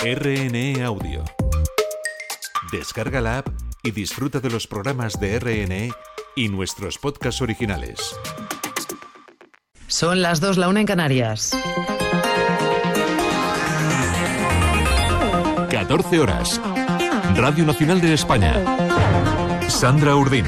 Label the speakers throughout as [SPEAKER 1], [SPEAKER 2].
[SPEAKER 1] RNE Audio. Descarga la app y disfruta de los programas de RNE y nuestros podcasts originales.
[SPEAKER 2] Son las 2, la una en Canarias.
[SPEAKER 1] 14 horas. Radio Nacional de España. Sandra Urdín.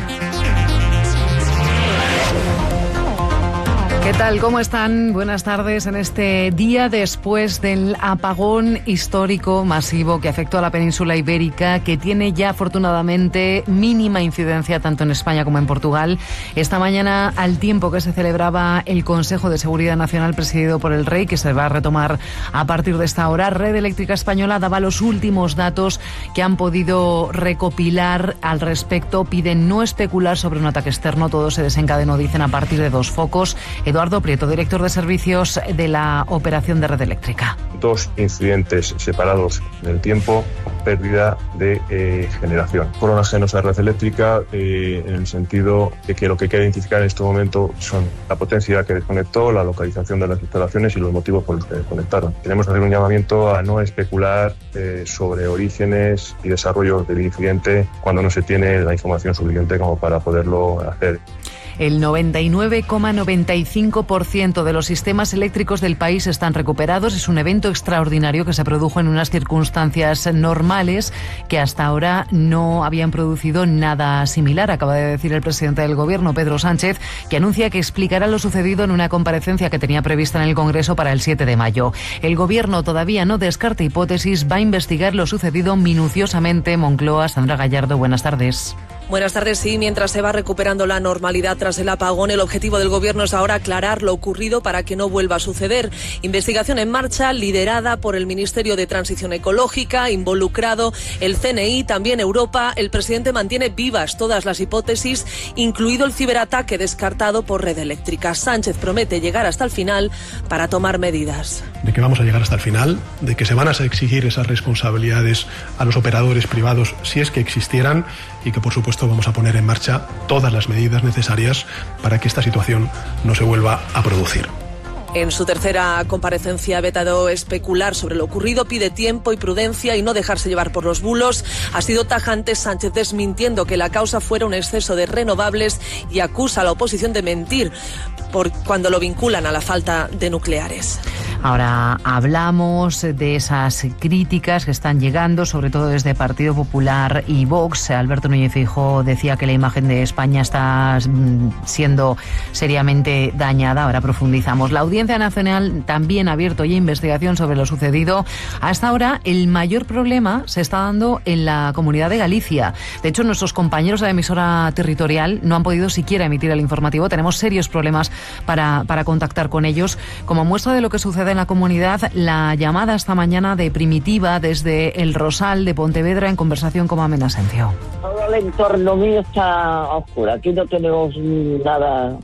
[SPEAKER 2] ¿Qué tal? ¿Cómo están? Buenas tardes en este día después del apagón histórico masivo que afectó a la península ibérica, que tiene ya afortunadamente mínima incidencia tanto en España como en Portugal. Esta mañana, al tiempo que se celebraba el Consejo de Seguridad Nacional presidido por el Rey, que se va a retomar a partir de esta hora, Red Eléctrica Española daba los últimos datos que han podido recopilar al respecto. Piden no especular sobre un ataque externo. Todo se desencadenó, dicen, a partir de dos focos. Eduardo Prieto, director de servicios de la operación de red eléctrica.
[SPEAKER 3] Dos incidentes separados en el tiempo, pérdida de eh, generación. Fueron ajenos a red eléctrica eh, en el sentido de que lo que queda identificar en este momento son la potencia que desconectó, la localización de las instalaciones y los motivos por los que desconectaron. Tenemos que hacer un llamamiento a no especular eh, sobre orígenes y desarrollo del incidente cuando no se tiene la información suficiente como para poderlo hacer.
[SPEAKER 2] El 99,95% de los sistemas eléctricos del país están recuperados. Es un evento extraordinario que se produjo en unas circunstancias normales que hasta ahora no habían producido nada similar. Acaba de decir el presidente del Gobierno, Pedro Sánchez, que anuncia que explicará lo sucedido en una comparecencia que tenía prevista en el Congreso para el 7 de mayo. El Gobierno todavía no descarta hipótesis, va a investigar lo sucedido minuciosamente. Moncloa, Sandra Gallardo, buenas tardes.
[SPEAKER 4] Buenas tardes. Sí, mientras se va recuperando la normalidad tras el apagón, el objetivo del Gobierno es ahora aclarar lo ocurrido para que no vuelva a suceder. Investigación en marcha, liderada por el Ministerio de Transición Ecológica, involucrado el CNI, también Europa. El presidente mantiene vivas todas las hipótesis, incluido el ciberataque descartado por Red Eléctrica. Sánchez promete llegar hasta el final para tomar medidas.
[SPEAKER 5] De que vamos a llegar hasta el final, de que se van a exigir esas responsabilidades a los operadores privados si es que existieran y que por supuesto vamos a poner en marcha todas las medidas necesarias para que esta situación no se vuelva a producir.
[SPEAKER 4] En su tercera comparecencia ha vetado especular sobre lo ocurrido, pide tiempo y prudencia y no dejarse llevar por los bulos. Ha sido tajante Sánchez desmintiendo que la causa fuera un exceso de renovables y acusa a la oposición de mentir por cuando lo vinculan a la falta de nucleares.
[SPEAKER 2] Ahora hablamos de esas críticas que están llegando, sobre todo desde Partido Popular y Vox. Alberto Núñez Fijo decía que la imagen de España está mm, siendo seriamente dañada. Ahora profundizamos. La Audiencia Nacional también ha abierto ya investigación sobre lo sucedido. Hasta ahora, el mayor problema se está dando en la comunidad de Galicia. De hecho, nuestros compañeros de la emisora territorial no han podido siquiera emitir el informativo. Tenemos serios problemas para, para contactar con ellos. Como muestra de lo que sucede en la comunidad, la llamada esta mañana de Primitiva desde el Rosal de Pontevedra en conversación con Amena Asencio.
[SPEAKER 6] Todo el entorno mío está oscuro. Aquí no tenemos nada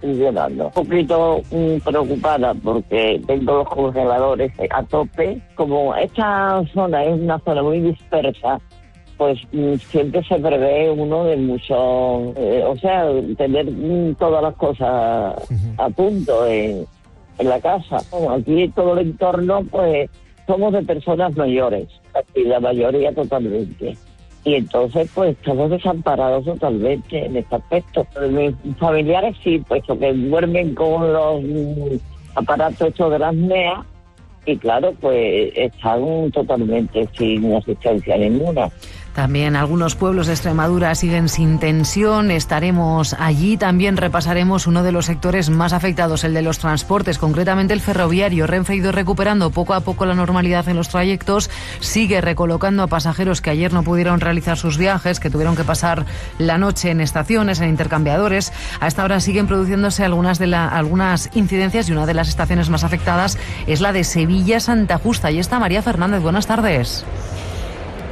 [SPEAKER 6] funcionando. Un poquito mm, preocupada porque tengo los congeladores a tope. Como esta zona es una zona muy dispersa, pues mm, siempre se prevé uno de mucho, eh, o sea, tener mm, todas las cosas a punto en, en la casa. Bueno, aquí todo el entorno, pues somos de personas mayores, aquí la mayoría totalmente. Y entonces, pues estamos desamparados totalmente en este aspecto. Mis familiares sí, puesto que duermen con los mm, aparatos estos de las NEA, y claro, pues están totalmente sin asistencia ninguna.
[SPEAKER 2] También algunos pueblos de Extremadura siguen sin tensión. Estaremos allí. También repasaremos uno de los sectores más afectados, el de los transportes, concretamente el ferroviario. Renfe ha ido recuperando poco a poco la normalidad en los trayectos. Sigue recolocando a pasajeros que ayer no pudieron realizar sus viajes, que tuvieron que pasar la noche en estaciones, en intercambiadores. A esta hora siguen produciéndose algunas, de la, algunas incidencias y una de las estaciones más afectadas es la de Sevilla-Santa Justa. Y está María Fernández. Buenas tardes.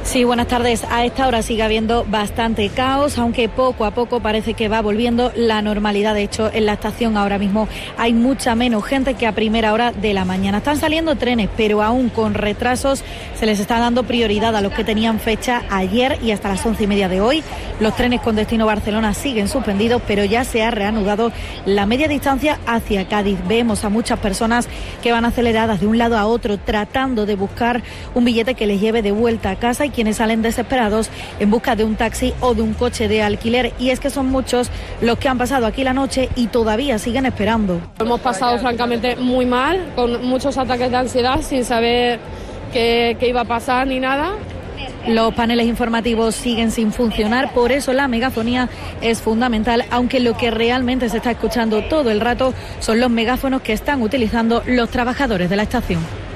[SPEAKER 7] Sí, buenas tardes. A esta hora sigue habiendo bastante caos, aunque poco a poco parece que va volviendo la normalidad. De hecho, en la estación ahora mismo hay mucha menos gente que a primera hora de la mañana. Están saliendo trenes, pero aún con retrasos se les está dando prioridad a los que tenían fecha ayer y hasta las once y media de hoy. Los trenes con destino Barcelona siguen suspendidos, pero ya se ha reanudado la media distancia hacia Cádiz. Vemos a muchas personas que van aceleradas de un lado a otro tratando de buscar un billete que les lleve de vuelta a casa quienes salen desesperados en busca de un taxi o de un coche de alquiler. Y es que son muchos los que han pasado aquí la noche y todavía siguen esperando.
[SPEAKER 8] Hemos pasado francamente muy mal, con muchos ataques de ansiedad, sin saber qué, qué iba a pasar ni nada.
[SPEAKER 7] Los paneles informativos siguen sin funcionar, por eso la megafonía es fundamental, aunque lo que realmente se está escuchando todo el rato son los megáfonos que están utilizando los trabajadores de la estación.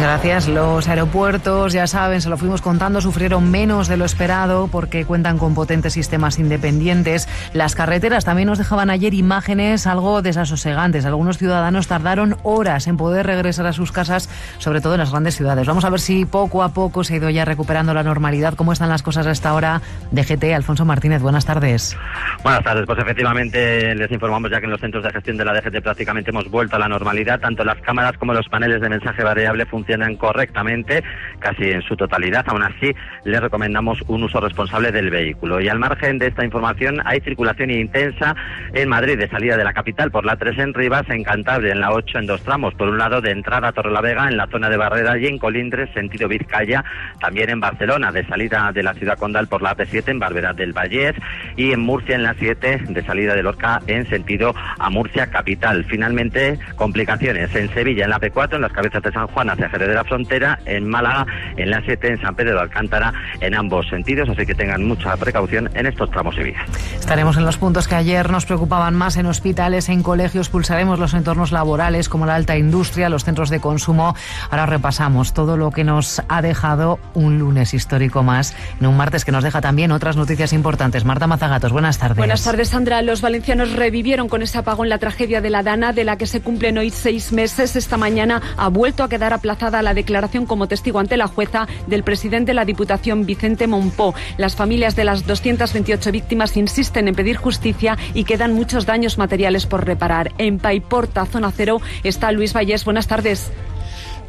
[SPEAKER 2] Gracias. Los aeropuertos, ya saben, se lo fuimos contando, sufrieron menos de lo esperado porque cuentan con potentes sistemas independientes. Las carreteras también nos dejaban ayer imágenes algo desasosegantes. Algunos ciudadanos tardaron horas en poder regresar a sus casas, sobre todo en las grandes ciudades. Vamos a ver si poco a poco se ha ido ya recuperando la normalidad. ¿Cómo están las cosas a esta hora? DGT, Alfonso Martínez, buenas tardes.
[SPEAKER 9] Buenas tardes. Pues efectivamente les informamos ya que en los centros de gestión de la DGT prácticamente hemos vuelto a la normalidad. Tanto las cámaras como los paneles de mensaje variable funcionan funcionan correctamente, casi en su totalidad. Aún así, les recomendamos un uso responsable del vehículo. Y al margen de esta información, hay circulación intensa en Madrid de salida de la capital por la 3 en Rivas, en Cantabria, en la 8 en dos tramos. Por un lado, de entrada a Torrelavega, en la zona de Barrera y en Colindres, sentido Vizcaya. También en Barcelona, de salida de la ciudad condal por la AP7 en Barberá del Vallés. Y en Murcia, en la 7, de salida de Lorca en sentido a Murcia capital. Finalmente, complicaciones en Sevilla, en la P4, en las cabezas de San Juan hacia de la Frontera, en Málaga, en la 7, en San Pedro de Alcántara, en ambos sentidos, así que tengan mucha precaución en estos tramos de vida.
[SPEAKER 2] Estaremos en los puntos que ayer nos preocupaban más en hospitales, en colegios, pulsaremos los entornos laborales como la alta industria, los centros de consumo. Ahora repasamos todo lo que nos ha dejado un lunes histórico más, en un martes que nos deja también otras noticias importantes. Marta Mazagatos, buenas tardes.
[SPEAKER 10] Buenas tardes, Sandra. Los valencianos revivieron con ese apagón la tragedia de la Dana, de la que se cumplen hoy seis meses. Esta mañana ha vuelto a quedar aplazada la declaración como testigo ante la jueza del presidente de la Diputación, Vicente Monpó. Las familias de las 228 víctimas insisten en pedir justicia y quedan muchos daños materiales por reparar. En Paiporta, zona cero, está Luis Vallés. Buenas tardes.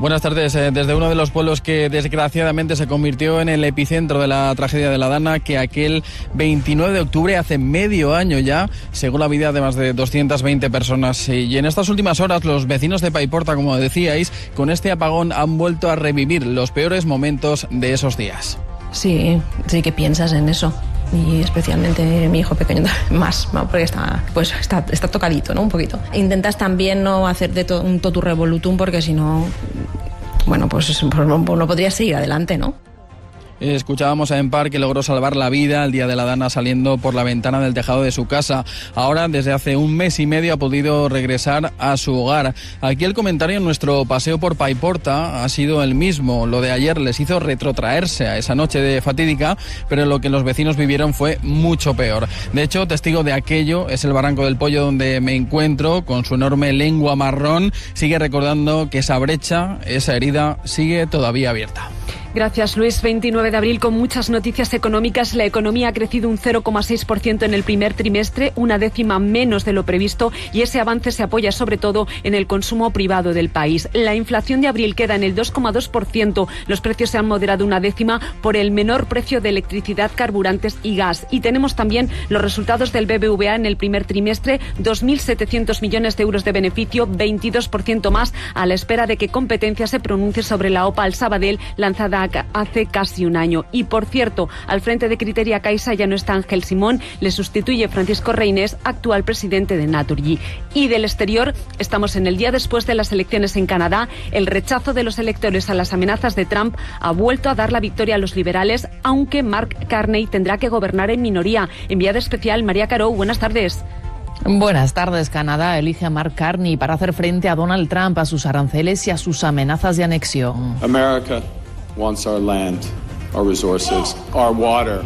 [SPEAKER 11] Buenas tardes. Eh, desde uno de los pueblos que desgraciadamente se convirtió en el epicentro de la tragedia de la Dana, que aquel 29 de octubre, hace medio año ya, según la vida de más de 220 personas. Y en estas últimas horas, los vecinos de Paiporta, como decíais, con este apagón han vuelto a revivir los peores momentos de esos días.
[SPEAKER 12] Sí, sí que piensas en eso y especialmente mi hijo pequeño más, porque está, pues está, tocadito, ¿no? Un poquito. Intentas también no hacer de un totu revolutum porque si no, bueno, pues, pues no, no podrías seguir adelante, ¿no?
[SPEAKER 11] Escuchábamos a Empar que logró salvar la vida al día de la Dana saliendo por la ventana del tejado de su casa. Ahora, desde hace un mes y medio, ha podido regresar a su hogar. Aquí el comentario en nuestro paseo por Paiporta ha sido el mismo. Lo de ayer les hizo retrotraerse a esa noche de fatídica, pero lo que los vecinos vivieron fue mucho peor. De hecho, testigo de aquello es el Barranco del Pollo donde me encuentro con su enorme lengua marrón. Sigue recordando que esa brecha, esa herida, sigue todavía abierta.
[SPEAKER 10] Gracias, Luis. 29 de abril con muchas noticias económicas. La economía ha crecido un 0,6% en el primer trimestre, una décima menos de lo previsto, y ese avance se apoya sobre todo en el consumo privado del país. La inflación de abril queda en el 2,2%. Los precios se han moderado una décima por el menor precio de electricidad, carburantes y gas. Y tenemos también los resultados del BBVA en el primer trimestre, 2.700 millones de euros de beneficio, 22% más, a la espera de que competencia se pronuncie sobre la OPA al Sabadell lanzada hace casi un año. Y por cierto, al frente de Criteria Caixa ya no está Ángel Simón, le sustituye Francisco Reines, actual presidente de Naturgy. Y del exterior, estamos en el día después de las elecciones en Canadá. El rechazo de los electores a las amenazas de Trump ha vuelto a dar la victoria a los liberales, aunque Mark Carney tendrá que gobernar en minoría. Enviada especial, María Caro, buenas tardes.
[SPEAKER 13] Buenas tardes. Canadá elige a Mark Carney para hacer frente a Donald Trump, a sus aranceles y a sus amenazas de anexión.
[SPEAKER 14] America wants our land.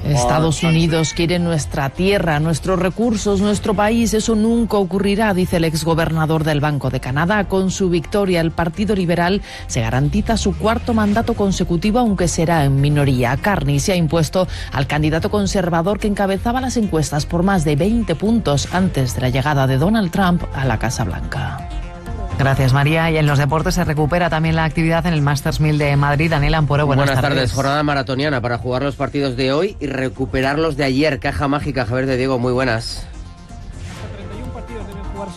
[SPEAKER 13] Estados Unidos quiere nuestra tierra, nuestros recursos, nuestro país. Eso nunca ocurrirá, dice el exgobernador del Banco de Canadá. Con su victoria, el Partido Liberal se garantiza su cuarto mandato consecutivo, aunque será en minoría. Carney se ha impuesto al candidato conservador que encabezaba las encuestas por más de 20 puntos antes de la llegada de Donald Trump a la Casa Blanca.
[SPEAKER 2] Gracias, María. Y en los deportes se recupera también la actividad en el Masters 1000 de Madrid. Daniel Amporo, buenas,
[SPEAKER 15] buenas tardes. Jornada maratoniana para jugar los partidos de hoy y recuperar los de ayer. Caja mágica, Javier de Diego, muy buenas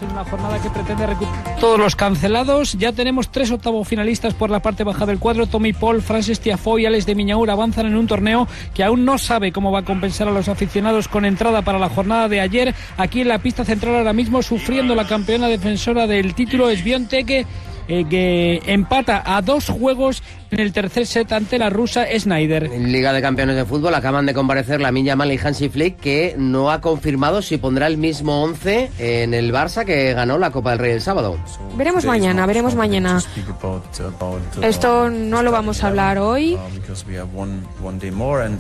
[SPEAKER 16] en una jornada que pretende recuperar todos los cancelados. Ya tenemos tres octavos finalistas por la parte baja del cuadro. Tommy Paul, Francis Tiafoe y Alex de Miñaur avanzan en un torneo que aún no sabe cómo va a compensar a los aficionados con entrada para la jornada de ayer. Aquí en la pista central ahora mismo sufriendo la campeona defensora del título es Biontech eh, que empata a dos juegos en el tercer set ante la rusa Snyder.
[SPEAKER 15] En Liga de Campeones de Fútbol acaban de comparecer la Minya Mal y Hansi Flick que no ha confirmado si pondrá el mismo 11 en el Barça que ganó la Copa del Rey el sábado.
[SPEAKER 17] Veremos mañana, veremos mañana. Esto no lo vamos a hablar hoy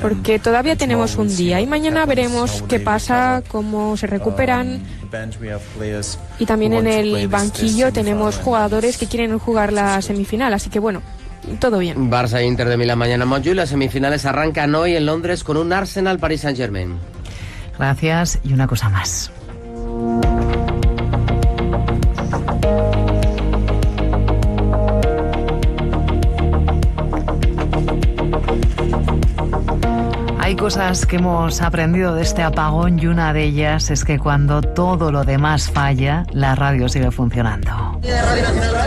[SPEAKER 17] porque todavía tenemos un día y mañana veremos qué pasa, cómo se recuperan. Y también en el banquillo tenemos jugadores que quieren jugar la semifinal, así que bueno, todo bien.
[SPEAKER 15] Barça e Inter de Milán mañana en Las semifinales arrancan hoy en Londres con un Arsenal Paris Saint Germain.
[SPEAKER 2] Gracias y una cosa más. Hay cosas que hemos aprendido de este apagón y una de ellas es que cuando todo lo demás falla, la radio sigue funcionando.
[SPEAKER 18] Radio Nacional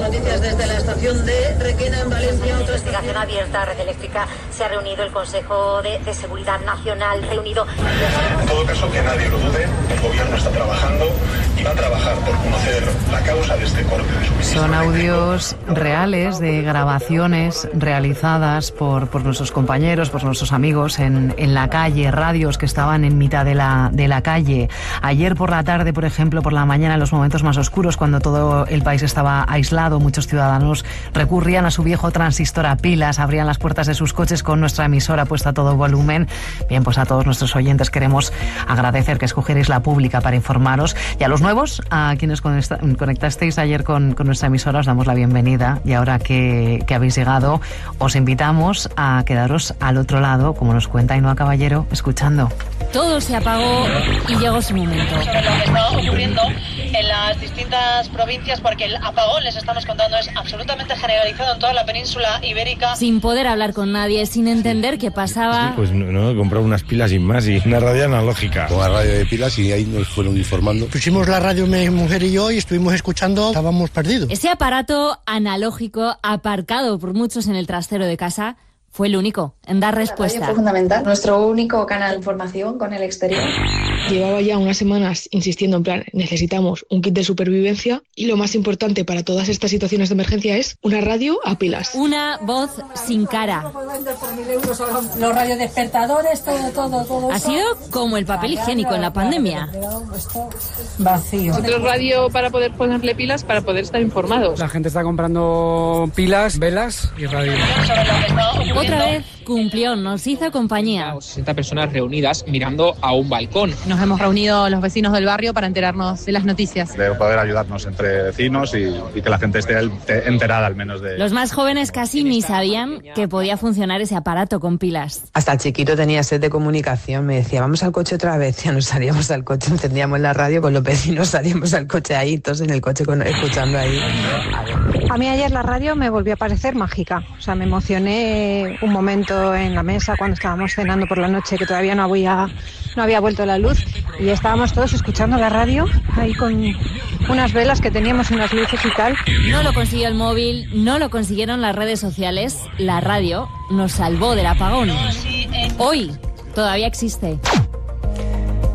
[SPEAKER 18] noticias desde la estación de Requena en Valencia.
[SPEAKER 19] Investigación abierta, Red Eléctrica, se ha reunido el Consejo de, de Seguridad Nacional, reunido...
[SPEAKER 5] En todo caso, que nadie lo dude, el gobierno está trabajando y va a trabajar por conocer la causa de este corte de suministro.
[SPEAKER 2] Son audios reales de grabaciones realizadas por, por nuestros compañeros, por nuestros amigos en, la calle, radios que estaban en mitad de la, de la calle. Ayer por la tarde, por ejemplo, por la mañana, en los momentos más oscuros, cuando todo el país estaba aislado, muchos ciudadanos recurrían a su viejo transistor a pilas, abrían las puertas de sus coches con nuestra emisora puesta a todo volumen. Bien, pues a todos nuestros oyentes queremos agradecer que escogierais la pública para informaros y a los nuevos, a quienes conectasteis ayer con, nuestra emisora, os damos la bienvenida y ahora que, que habéis llegado, os invitamos a quedaros al otro lado, como nos cuenta Ainhoa Caballero, escuchando.
[SPEAKER 20] Todo se apagó y llegó su momento.
[SPEAKER 21] En las distintas provincias, porque el apagón, les estamos contando, es absolutamente generalizado en toda la península ibérica.
[SPEAKER 20] Sin poder hablar con nadie, sin entender qué pasaba.
[SPEAKER 14] pues no, no, comprar unas pilas sin más y una radio analógica.
[SPEAKER 22] Con la radio de pilas y ahí nos fueron informando.
[SPEAKER 23] Pusimos la radio mi mujer y yo y estuvimos escuchando, estábamos perdidos.
[SPEAKER 20] Ese aparato analógico aparcado por muchos en el trastero de casa fue el único en dar respuesta.
[SPEAKER 24] Fue fundamental, nuestro único canal de información con el exterior.
[SPEAKER 25] Llevaba ya unas semanas insistiendo en plan, necesitamos un kit de supervivencia y lo más importante para todas estas situaciones de emergencia es una radio a pilas.
[SPEAKER 20] Una voz sin cara.
[SPEAKER 26] Los radiodespertadores, todo, todo, todo.
[SPEAKER 20] Ha sido como el papel higiénico en la pandemia.
[SPEAKER 26] Vacío.
[SPEAKER 27] Otro radio para poder ponerle pilas para poder estar informados.
[SPEAKER 28] La gente está comprando pilas, velas y radio.
[SPEAKER 20] Otra vez cumplió, nos hizo compañía.
[SPEAKER 29] 60 personas reunidas mirando a un balcón.
[SPEAKER 30] Nos hemos reunido los vecinos del barrio para enterarnos de las noticias.
[SPEAKER 31] De poder ayudarnos entre vecinos y, que la gente esté enterada al menos de...
[SPEAKER 20] Los más jóvenes casi ni sabían que podía funcionar ese aparato con pilas.
[SPEAKER 32] Hasta el chiquito tenía sed de comunicación, me decía, vamos al coche otra vez, ya nos salíamos al coche, encendíamos la radio con los vecinos, salíamos al coche ahí, todos en el coche con, escuchando ahí.
[SPEAKER 33] A mí ayer la radio me volvió a parecer mágica, o sea, me emocioné un momento en la mesa cuando estábamos cenando por la noche que todavía no había, no había vuelto la luz y estábamos todos escuchando la radio ahí con unas velas que teníamos unas luces y tal.
[SPEAKER 20] No lo consiguió el móvil, no lo consiguieron las redes sociales, la radio nos salvó del apagón. Hoy todavía existe.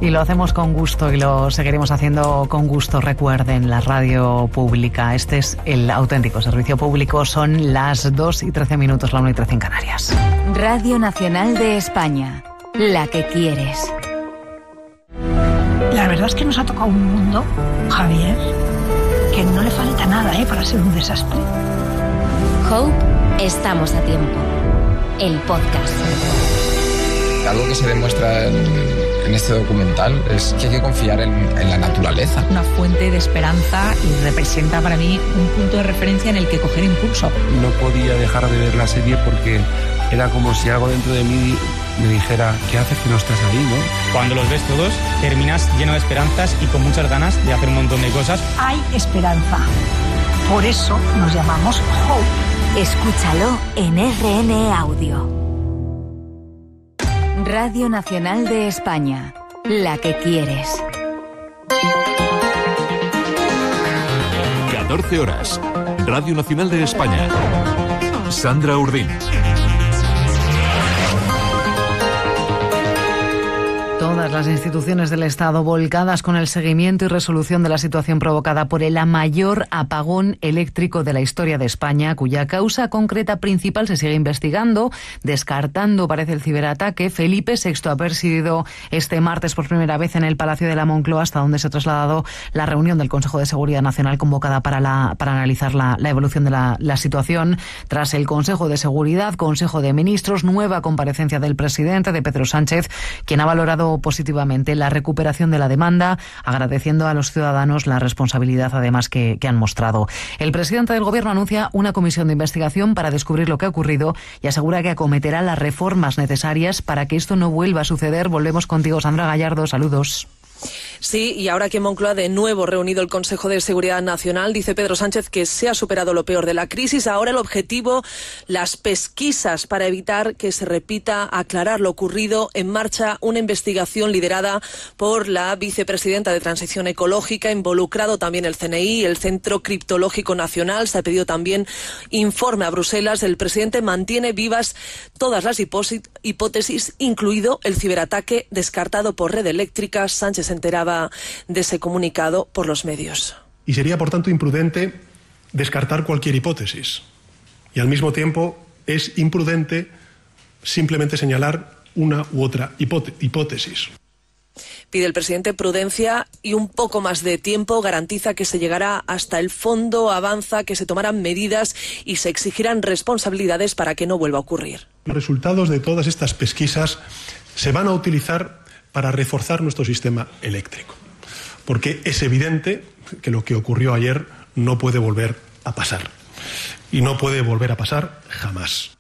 [SPEAKER 2] Y lo hacemos con gusto y lo seguiremos haciendo con gusto. Recuerden, la radio pública. Este es el auténtico servicio público. Son las 2 y 13 minutos, la 1 y 13 en Canarias.
[SPEAKER 34] Radio Nacional de España. La que quieres.
[SPEAKER 35] La verdad es que nos ha tocado un mundo, Javier, que no le falta nada ¿eh? para ser un desastre.
[SPEAKER 20] Hope, estamos a tiempo. el podcast.
[SPEAKER 36] Algo que se demuestra en, este documental es que hay que confiar en, en la naturaleza.
[SPEAKER 37] Una fuente de esperanza y representa para mí un punto de referencia en el que coger impulso.
[SPEAKER 38] No podía dejar de ver la serie porque era como si algo dentro de mí me dijera, ¿qué haces que no estás ahí, no?
[SPEAKER 39] Cuando los ves todos, terminas lleno de esperanzas y con muchas ganas de hacer un montón de cosas.
[SPEAKER 37] Hay esperanza. Por eso nos llamamos Hope.
[SPEAKER 40] Escúchalo en RN Audio. Radio Nacional de España, la que quieres.
[SPEAKER 41] 14 horas. Radio Nacional de España. Sandra Urdín.
[SPEAKER 2] Todas las instituciones del Estado volcadas con el seguimiento y resolución de la situación provocada por el mayor apagón eléctrico de la historia de España, cuya causa concreta principal se sigue investigando, descartando, parece, el ciberataque. Felipe VI ha presidido este martes por primera vez en el Palacio de la Moncloa, hasta donde se ha trasladado la reunión del Consejo de Seguridad Nacional convocada para, la, para analizar la, la evolución de la, la situación. Tras el Consejo de Seguridad, Consejo de Ministros, nueva comparecencia del presidente, de Pedro Sánchez, quien ha valorado positivamente la recuperación de la demanda, agradeciendo a los ciudadanos la responsabilidad además que, han mostrado. El presidente del Gobierno anuncia una comisión de investigación para descubrir lo que ha ocurrido y asegura que acometerá las reformas necesarias para que esto no vuelva a suceder. Volvemos contigo, Sandra Gallardo. Saludos.
[SPEAKER 4] Sí, y ahora que Moncloa de nuevo reunido el Consejo de Seguridad Nacional, dice Pedro Sánchez que se ha superado lo peor de la crisis. Ahora el objetivo, las pesquisas para evitar que se repita, aclarar lo ocurrido. En marcha una investigación liderada por la vicepresidenta de Transición Ecológica, involucrado también el CNI, el Centro Criptológico Nacional. Se ha pedido también informe a Bruselas. El presidente mantiene vivas todas las hipótesis, incluido el ciberataque descartado por Red Eléctrica. Sánchez se enteraba de ese comunicado por los medios.
[SPEAKER 5] Y sería, por tanto, imprudente descartar cualquier hipótesis. Y al mismo tiempo es imprudente simplemente señalar una u otra hipótesis.
[SPEAKER 4] Pide el presidente prudencia y un poco más de tiempo. Garantiza que se llegará hasta el fondo, avanza que se tomarán medidas y se exigirán responsabilidades para que no vuelva a ocurrir.
[SPEAKER 5] Los resultados de todas estas pesquisas se van a utilizar para reforzar nuestro sistema eléctrico. Porque es evidente que lo que ocurrió ayer no puede volver a pasar. Y no puede volver a pasar jamás.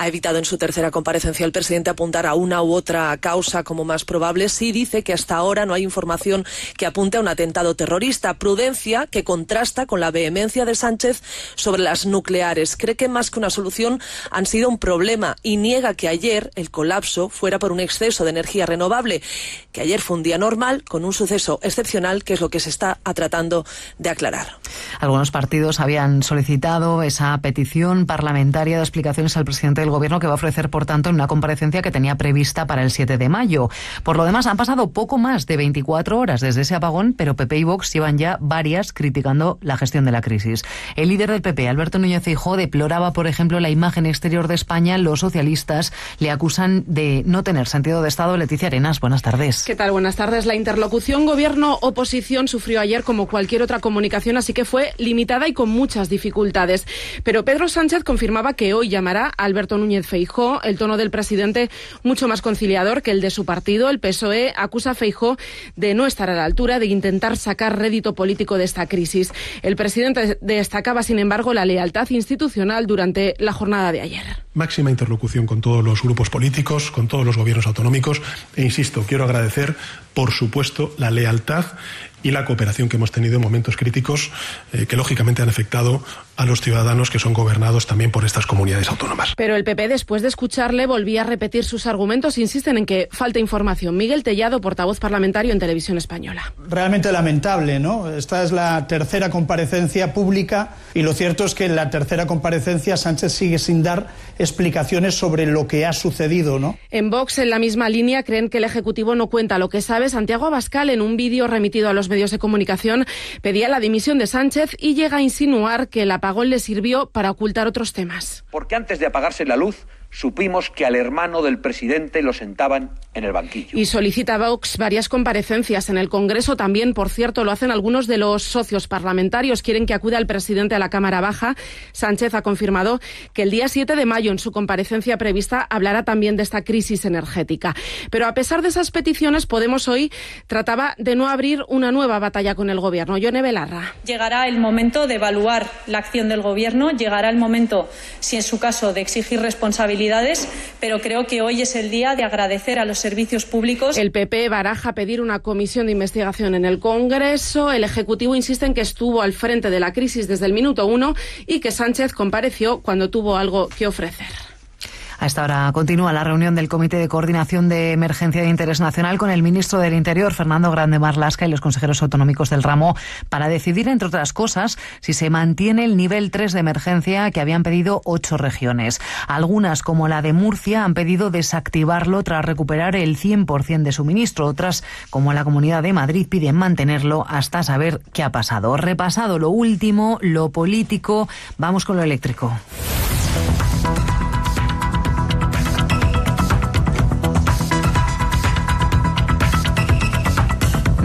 [SPEAKER 4] Ha evitado en su tercera comparecencia el presidente apuntar a una u otra causa como más probable. Sí dice que hasta ahora no hay información que apunte a un atentado terrorista. Prudencia que contrasta con la vehemencia de Sánchez sobre las nucleares. Cree que más que una solución han sido un problema y niega que ayer el colapso fuera por un exceso de energía renovable. Que ayer fue un día normal con un suceso excepcional que es lo que se está tratando de aclarar.
[SPEAKER 2] Algunos partidos habían solicitado esa petición parlamentaria de explicaciones al presidente del Gobierno que va a ofrecer, por tanto, en una comparecencia que tenía prevista para el 7 de mayo. Por lo demás, han pasado poco más de 24 horas desde ese apagón, pero PP y Vox llevan ya varias criticando la gestión de la crisis. El líder del PP, Alberto Núñez Feijóo, deploraba, por ejemplo, la imagen exterior de España. Los socialistas le acusan de no tener sentido de Estado. Leticia Arenas, buenas tardes.
[SPEAKER 42] ¿Qué tal? Buenas tardes. La interlocución gobierno-oposición sufrió ayer como cualquier otra comunicación, así que fue limitada y con muchas dificultades. Pero Pedro Sánchez confirmaba que hoy llamará a Alberto Núñez Feijó. El tono del presidente mucho más conciliador que el de su partido. El PSOE acusa a Feijó de no estar a la altura, de intentar sacar rédito político de esta crisis. El presidente destacaba, sin embargo, la lealtad institucional durante la jornada de ayer.
[SPEAKER 5] Máxima interlocución con todos los grupos políticos, con todos los gobiernos autonómicos. E insisto, quiero agradecer, por supuesto, la lealtad y la cooperación que hemos tenido en momentos críticos eh, que lógicamente han afectado a los ciudadanos que son gobernados también por estas comunidades autónomas.
[SPEAKER 42] Pero el PP, después de escucharle, volvía a repetir sus argumentos. Insisten en que falta información. Miguel Tellado, portavoz parlamentario en Televisión Española.
[SPEAKER 43] Realmente lamentable, ¿no? Esta es la tercera comparecencia pública y lo cierto es que en la tercera comparecencia Sánchez sigue sin dar explicaciones sobre lo que ha sucedido, ¿no?
[SPEAKER 42] En Vox, en la misma línea, creen que el Ejecutivo no cuenta lo que sabe. Santiago Abascal, en un vídeo remitido a los medios de comunicación, pedía la dimisión de Sánchez y llega a insinuar que el apagón le sirvió para ocultar otros temas.
[SPEAKER 44] Porque antes de apagarse la luz, supimos que al hermano del presidente lo sentaban en el banquillo.
[SPEAKER 42] Y solicita Vox varias comparecencias en el Congreso. También, por cierto, lo hacen algunos de los socios parlamentarios. Quieren que acuda el presidente a la Cámara Baja. Sánchez ha confirmado que el día 7 de mayo, en su comparecencia prevista, hablará también de esta crisis energética. Pero a pesar de esas peticiones, Podemos hoy trataba de no abrir una nueva batalla con el Gobierno. Yone Belarra.
[SPEAKER 45] Llegará el momento de evaluar la acción del Gobierno. Llegará el momento, si en su caso, de exigir Pero creo que hoy es el día de agradecer a los servicios públicos.
[SPEAKER 42] El PP baraja pedir una comisión de investigación en el Congreso. El Ejecutivo insiste en que estuvo al frente de la crisis desde el minuto uno y que Sánchez compareció cuando tuvo algo que ofrecer.
[SPEAKER 2] A esta hora continúa la reunión del Comité de Coordinación de Emergencia de Interés Nacional con el ministro del Interior, Fernando Grande Marlasca, y los consejeros autonómicos del ramo para decidir, entre otras cosas, si se mantiene el nivel 3 de emergencia que habían pedido ocho regiones. Algunas, como la de Murcia, han pedido desactivarlo tras recuperar el 100% de suministro. Otras, como la Comunidad de Madrid, piden mantenerlo hasta saber qué ha pasado. Repasado lo último, lo político, vamos con lo eléctrico.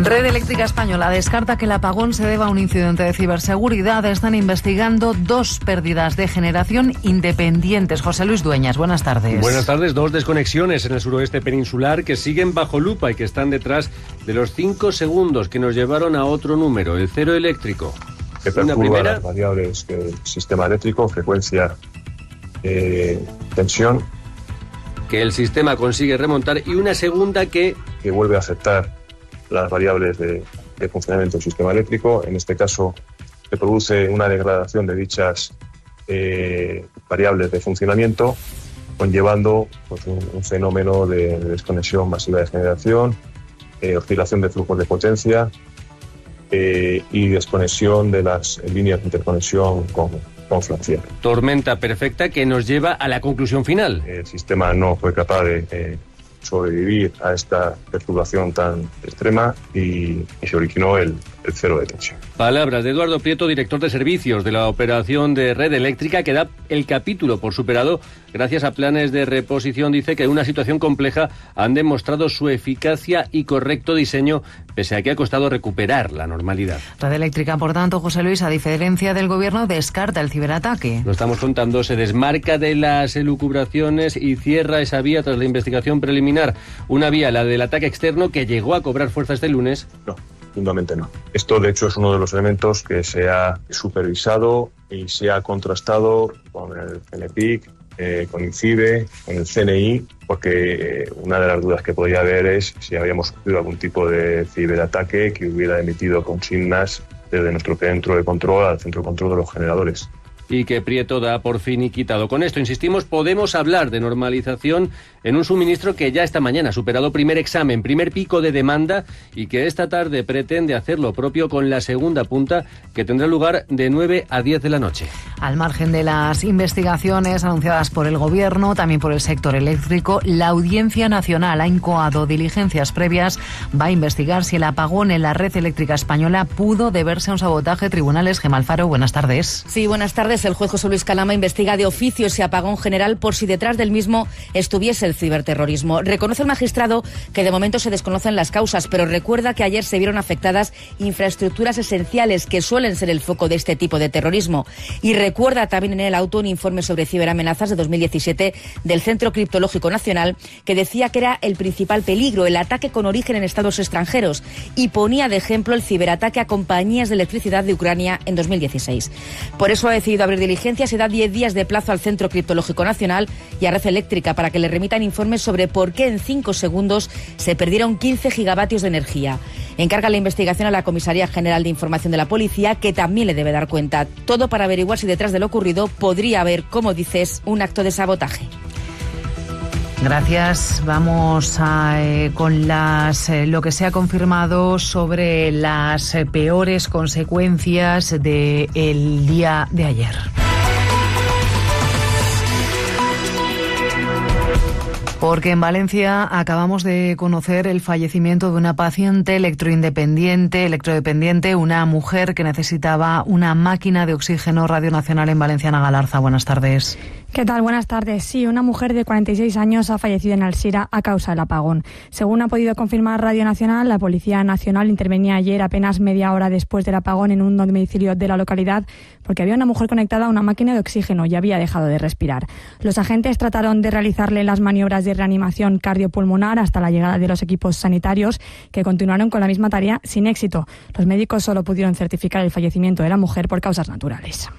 [SPEAKER 2] Red Eléctrica Española descarta que el apagón se deba a un incidente de ciberseguridad. Están investigando dos pérdidas de generación independientes. José Luis Dueñas, buenas tardes.
[SPEAKER 46] Buenas tardes. Dos desconexiones en el suroeste peninsular que siguen bajo lupa y que están detrás de los cinco segundos que nos llevaron a otro número, el cero eléctrico.
[SPEAKER 3] Que perturba primera... las variables del sistema eléctrico, frecuencia, eh, tensión.
[SPEAKER 46] Que el sistema consigue remontar y una segunda que...
[SPEAKER 3] Que vuelve a afectar las variables de, funcionamiento del sistema eléctrico. En este caso, se produce una degradación de dichas eh, variables de funcionamiento, conllevando pues, un, fenómeno de, desconexión masiva de generación, eh, oscilación de flujos de potencia eh, y desconexión de las líneas de interconexión con, con
[SPEAKER 46] Tormenta perfecta que nos lleva a la conclusión final.
[SPEAKER 3] El sistema no fue capaz de sobrevivir a esta perturbación tan extrema y, se originó el, el, cero de tensión.
[SPEAKER 46] Palabras de Eduardo Prieto, director de servicios de la operación de red eléctrica, que da el capítulo por superado gracias a planes de reposición. Dice que en una situación compleja han demostrado su eficacia y correcto diseño, pese a que ha costado recuperar la normalidad.
[SPEAKER 2] Red eléctrica, por tanto, José Luis, a diferencia del gobierno, descarta el ciberataque.
[SPEAKER 46] Lo estamos contando, se desmarca de las elucubraciones y cierra esa vía tras la investigación preliminar una vía, la del ataque externo, que llegó a cobrar fuerza este lunes.
[SPEAKER 3] No, fundamentalmente no. Esto, de hecho, es uno de los elementos que se ha supervisado y se ha contrastado con el CNPIC, eh, con con el CNI, porque eh, una de las dudas que podía haber es si habíamos sufrido algún tipo de ciberataque que hubiera emitido consignas desde nuestro centro de control al centro de control de los generadores
[SPEAKER 46] y que Prieto da por fin y quitado. Con esto, insistimos, podemos hablar de normalización en un suministro que ya esta mañana ha superado primer examen, primer pico de demanda y que esta tarde pretende hacer lo propio con la segunda punta que tendrá lugar de 9 a 10 de la noche.
[SPEAKER 2] Al margen de las investigaciones anunciadas por el Gobierno, también por el sector eléctrico, la Audiencia Nacional ha incoado diligencias previas, va a investigar si el apagón en la red eléctrica española pudo deberse a un sabotaje. Tribunales, Gemalfaro, buenas tardes.
[SPEAKER 47] Sí, buenas tardes el juez José Luis Calama investiga de oficio ese apagón general por si detrás del mismo estuviese el ciberterrorismo. Reconoce el magistrado que de momento se desconocen las causas, pero recuerda que ayer se vieron afectadas infraestructuras esenciales que suelen ser el foco de este tipo de terrorismo. Y recuerda también en el auto un informe sobre ciberamenazas de 2017 del Centro Criptológico Nacional que decía que era el principal peligro, el ataque con origen en estados extranjeros y ponía de ejemplo el ciberataque a compañías de electricidad de Ucrania en 2016. Por eso ha decidido abrir diligencias se da 10 días de plazo al Centro Criptológico Nacional y a Red Eléctrica para que le remitan informes sobre por qué en 5 segundos se perdieron 15 gigavatios de energía. Encarga la investigación a la Comisaría General de Información de la Policía, que también le debe dar cuenta. Todo para averiguar si detrás de lo ocurrido podría haber, como dices, un acto de sabotaje.
[SPEAKER 2] Gracias. Vamos eh, con las, eh, lo que se ha confirmado sobre las eh, peores consecuencias del día de ayer. Porque en Valencia acabamos de conocer el fallecimiento de una paciente electroindependiente, electrodependiente, una mujer que necesitaba una máquina de oxígeno Radio Nacional en Valenciana Galarza. Buenas tardes.
[SPEAKER 48] ¿Qué tal? Buenas tardes. Sí, una mujer de 46 años ha fallecido en Alsira a causa del apagón. Según ha podido confirmar Radio Nacional, la Policía Nacional intervenía ayer apenas media hora después del apagón en un domicilio de la localidad porque había una mujer conectada a una máquina de oxígeno y había dejado de respirar. Los agentes trataron de realizarle las maniobras de reanimación cardiopulmonar hasta la llegada de los equipos sanitarios que continuaron con la misma tarea sin éxito. Los médicos solo pudieron certificar el fallecimiento de la mujer por causas naturales.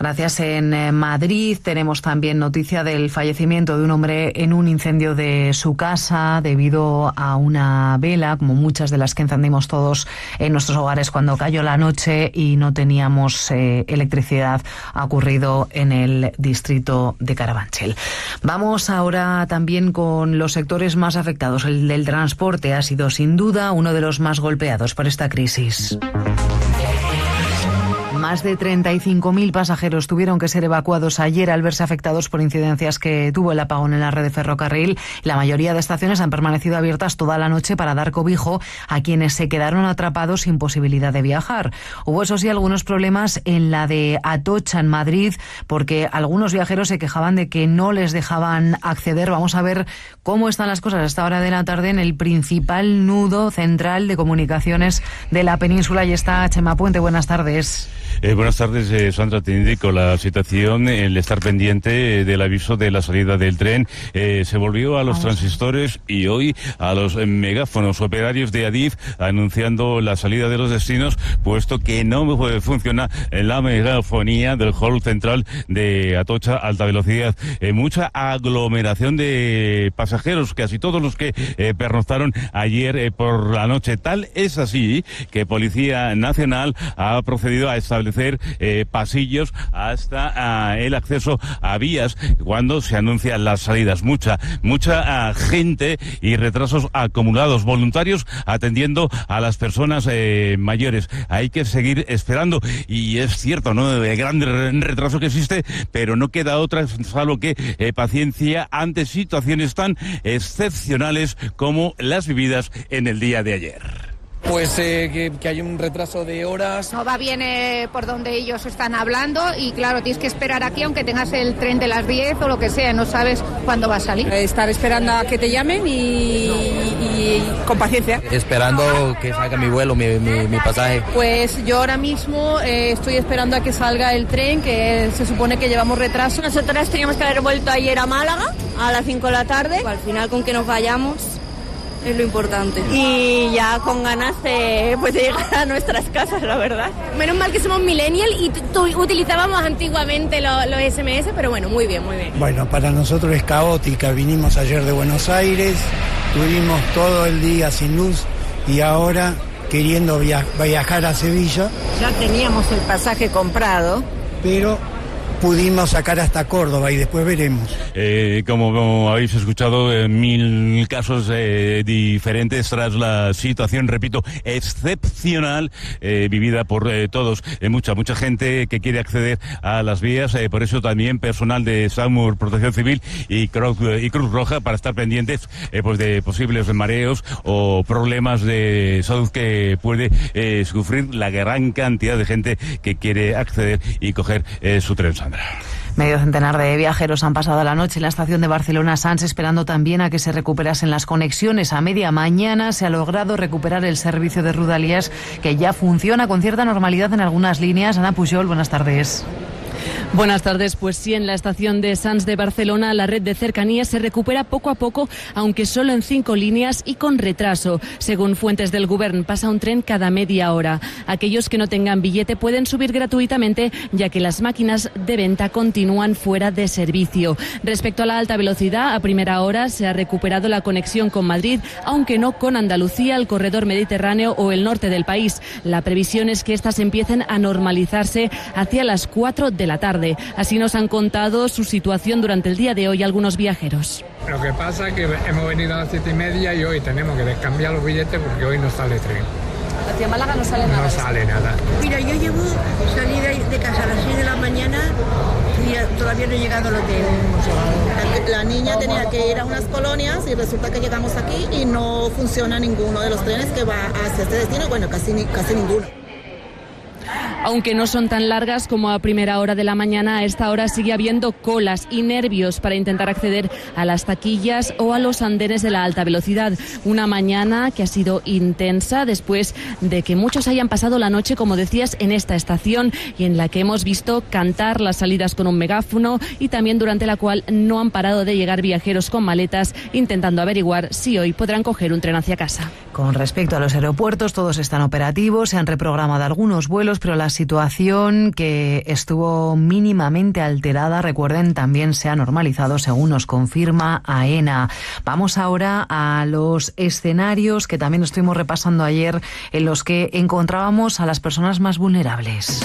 [SPEAKER 2] Gracias. En eh, Madrid tenemos también noticia del fallecimiento de un hombre en un incendio de su casa debido a una vela, como muchas de las que encendimos todos en nuestros hogares cuando cayó la noche y no teníamos eh, electricidad. Ha ocurrido en el distrito de Carabanchel. Vamos ahora también con los sectores más afectados. El del transporte ha sido sin duda uno de los más golpeados por esta crisis. Más de 35.000 pasajeros tuvieron que ser evacuados ayer al verse afectados por incidencias que tuvo el apagón en la red de ferrocarril. La mayoría de estaciones han permanecido abiertas toda la noche para dar cobijo a quienes se quedaron atrapados sin posibilidad de viajar. Hubo, eso sí, algunos problemas en la de Atocha, en Madrid, porque algunos viajeros se quejaban de que no les dejaban acceder. Vamos a ver cómo están las cosas a esta hora de la tarde en el principal nudo central de comunicaciones de la península. Y está Chema Puente. Buenas tardes.
[SPEAKER 49] Eh, buenas tardes, eh, Sandra. Te indico la situación, el estar pendiente eh, del aviso de la salida del tren. Se volvió a los transistores y hoy a los megáfonos operarios de Adif anunciando la salida de los destinos, puesto que no funciona la megafonía del hall central de Atocha alta velocidad. mucha aglomeración de pasajeros, casi todos los que pernoctaron ayer por la noche. Tal es así que Policía Nacional ha procedido a establecer eh, pasillos hasta ah, el acceso a vías cuando se anuncian las salidas. Mucha, mucha ah, gente y retrasos acumulados, voluntarios atendiendo a las personas eh, mayores. Hay que seguir esperando y es cierto, ¿no? El gran retraso que existe, pero no queda otra salvo que eh, paciencia ante situaciones tan excepcionales como las vividas en el día de ayer.
[SPEAKER 50] Pues eh, que, hay un retraso de horas.
[SPEAKER 51] No va bien eh, por donde ellos están hablando y claro, tienes que esperar aquí aunque tengas el tren de las 10 o lo que sea, no sabes cuándo va a salir.
[SPEAKER 42] Eh, estar esperando a que te llamen y, con paciencia.
[SPEAKER 50] Esperando que salga mi vuelo, mi, mi, pasaje.
[SPEAKER 42] Pues yo ahora mismo estoy esperando a que salga el tren, que se supone que llevamos retraso.
[SPEAKER 51] Nosotras teníamos que haber vuelto ayer a Málaga a las 5 de la tarde. Al final con que nos vayamos es lo importante. Y ya con ganas de, pues, llegar a nuestras casas, la verdad.
[SPEAKER 42] Menos mal que somos millennial y utilizábamos antiguamente los SMS, pero bueno, muy bien, muy bien.
[SPEAKER 52] Bueno, para nosotros es caótica. Vinimos ayer de Buenos Aires, tuvimos todo el día sin luz y ahora queriendo viajar a Sevilla.
[SPEAKER 51] Ya teníamos el pasaje comprado.
[SPEAKER 52] Pero pudimos sacar hasta Córdoba y después veremos.
[SPEAKER 49] Eh, como, habéis escuchado, eh, mil casos eh, diferentes tras la situación, repito, excepcional vivida por todos. mucha, mucha gente que quiere acceder a las vías, por eso también personal de SAMUR, Protección Civil y Cruz, Roja para estar pendientes pues de posibles mareos o problemas de salud que puede sufrir la gran cantidad de gente que quiere acceder y coger su
[SPEAKER 2] Medio centenar de viajeros han pasado la noche en la estación de Barcelona Sans esperando también a que se recuperasen las conexiones. A media mañana se ha logrado recuperar el servicio de Rudalías que ya funciona con cierta normalidad en algunas líneas. Ana Pujol, buenas tardes.
[SPEAKER 53] Buenas tardes. Pues sí, en la estación de Sans de Barcelona la red de cercanías se recupera poco a poco, aunque solo en cinco líneas y con retraso. Según fuentes del Gobierno, pasa un tren cada media hora. Aquellos que no tengan billete pueden subir gratuitamente, ya que las máquinas de venta continúan fuera de servicio. Respecto a la alta velocidad, a primera hora se ha recuperado la conexión con Madrid, aunque no con Andalucía, el corredor mediterráneo o el norte del país. La previsión es que estas empiecen a normalizarse hacia las 4 de la tarde. Así nos han contado su situación durante el día de hoy algunos viajeros.
[SPEAKER 54] Lo que pasa es que hemos venido a las siete y media y hoy tenemos que descambiar los billetes porque hoy no sale tren.
[SPEAKER 53] Hacia Málaga no sale nada.
[SPEAKER 54] No sale nada.
[SPEAKER 51] Mira, yo llevo salida de casa a las 6 de la mañana
[SPEAKER 55] todavía, todavía no he llegado al hotel.
[SPEAKER 56] La niña tenía que ir a unas colonias y resulta que llegamos aquí y no funciona ninguno de los trenes que va hacia este destino, bueno, casi, casi ninguno.
[SPEAKER 53] Aunque no son tan largas como a primera hora de la mañana, a esta hora sigue habiendo colas y nervios para intentar acceder a las taquillas o a los andenes de la alta velocidad. Una mañana que ha sido intensa después de que muchos hayan pasado la noche, como decías, en esta estación y en la que hemos visto cantar las salidas con un megáfono y también durante la cual no han parado de llegar viajeros con maletas intentando averiguar si hoy podrán coger un tren hacia casa.
[SPEAKER 2] Con respecto a los aeropuertos, todos están operativos, se han reprogramado algunos vuelos, pero la situación que estuvo mínimamente alterada, recuerden, también se ha normalizado, según nos confirma AENA. Vamos ahora a los escenarios que también estuvimos repasando ayer, en los que encontrábamos a las personas más vulnerables.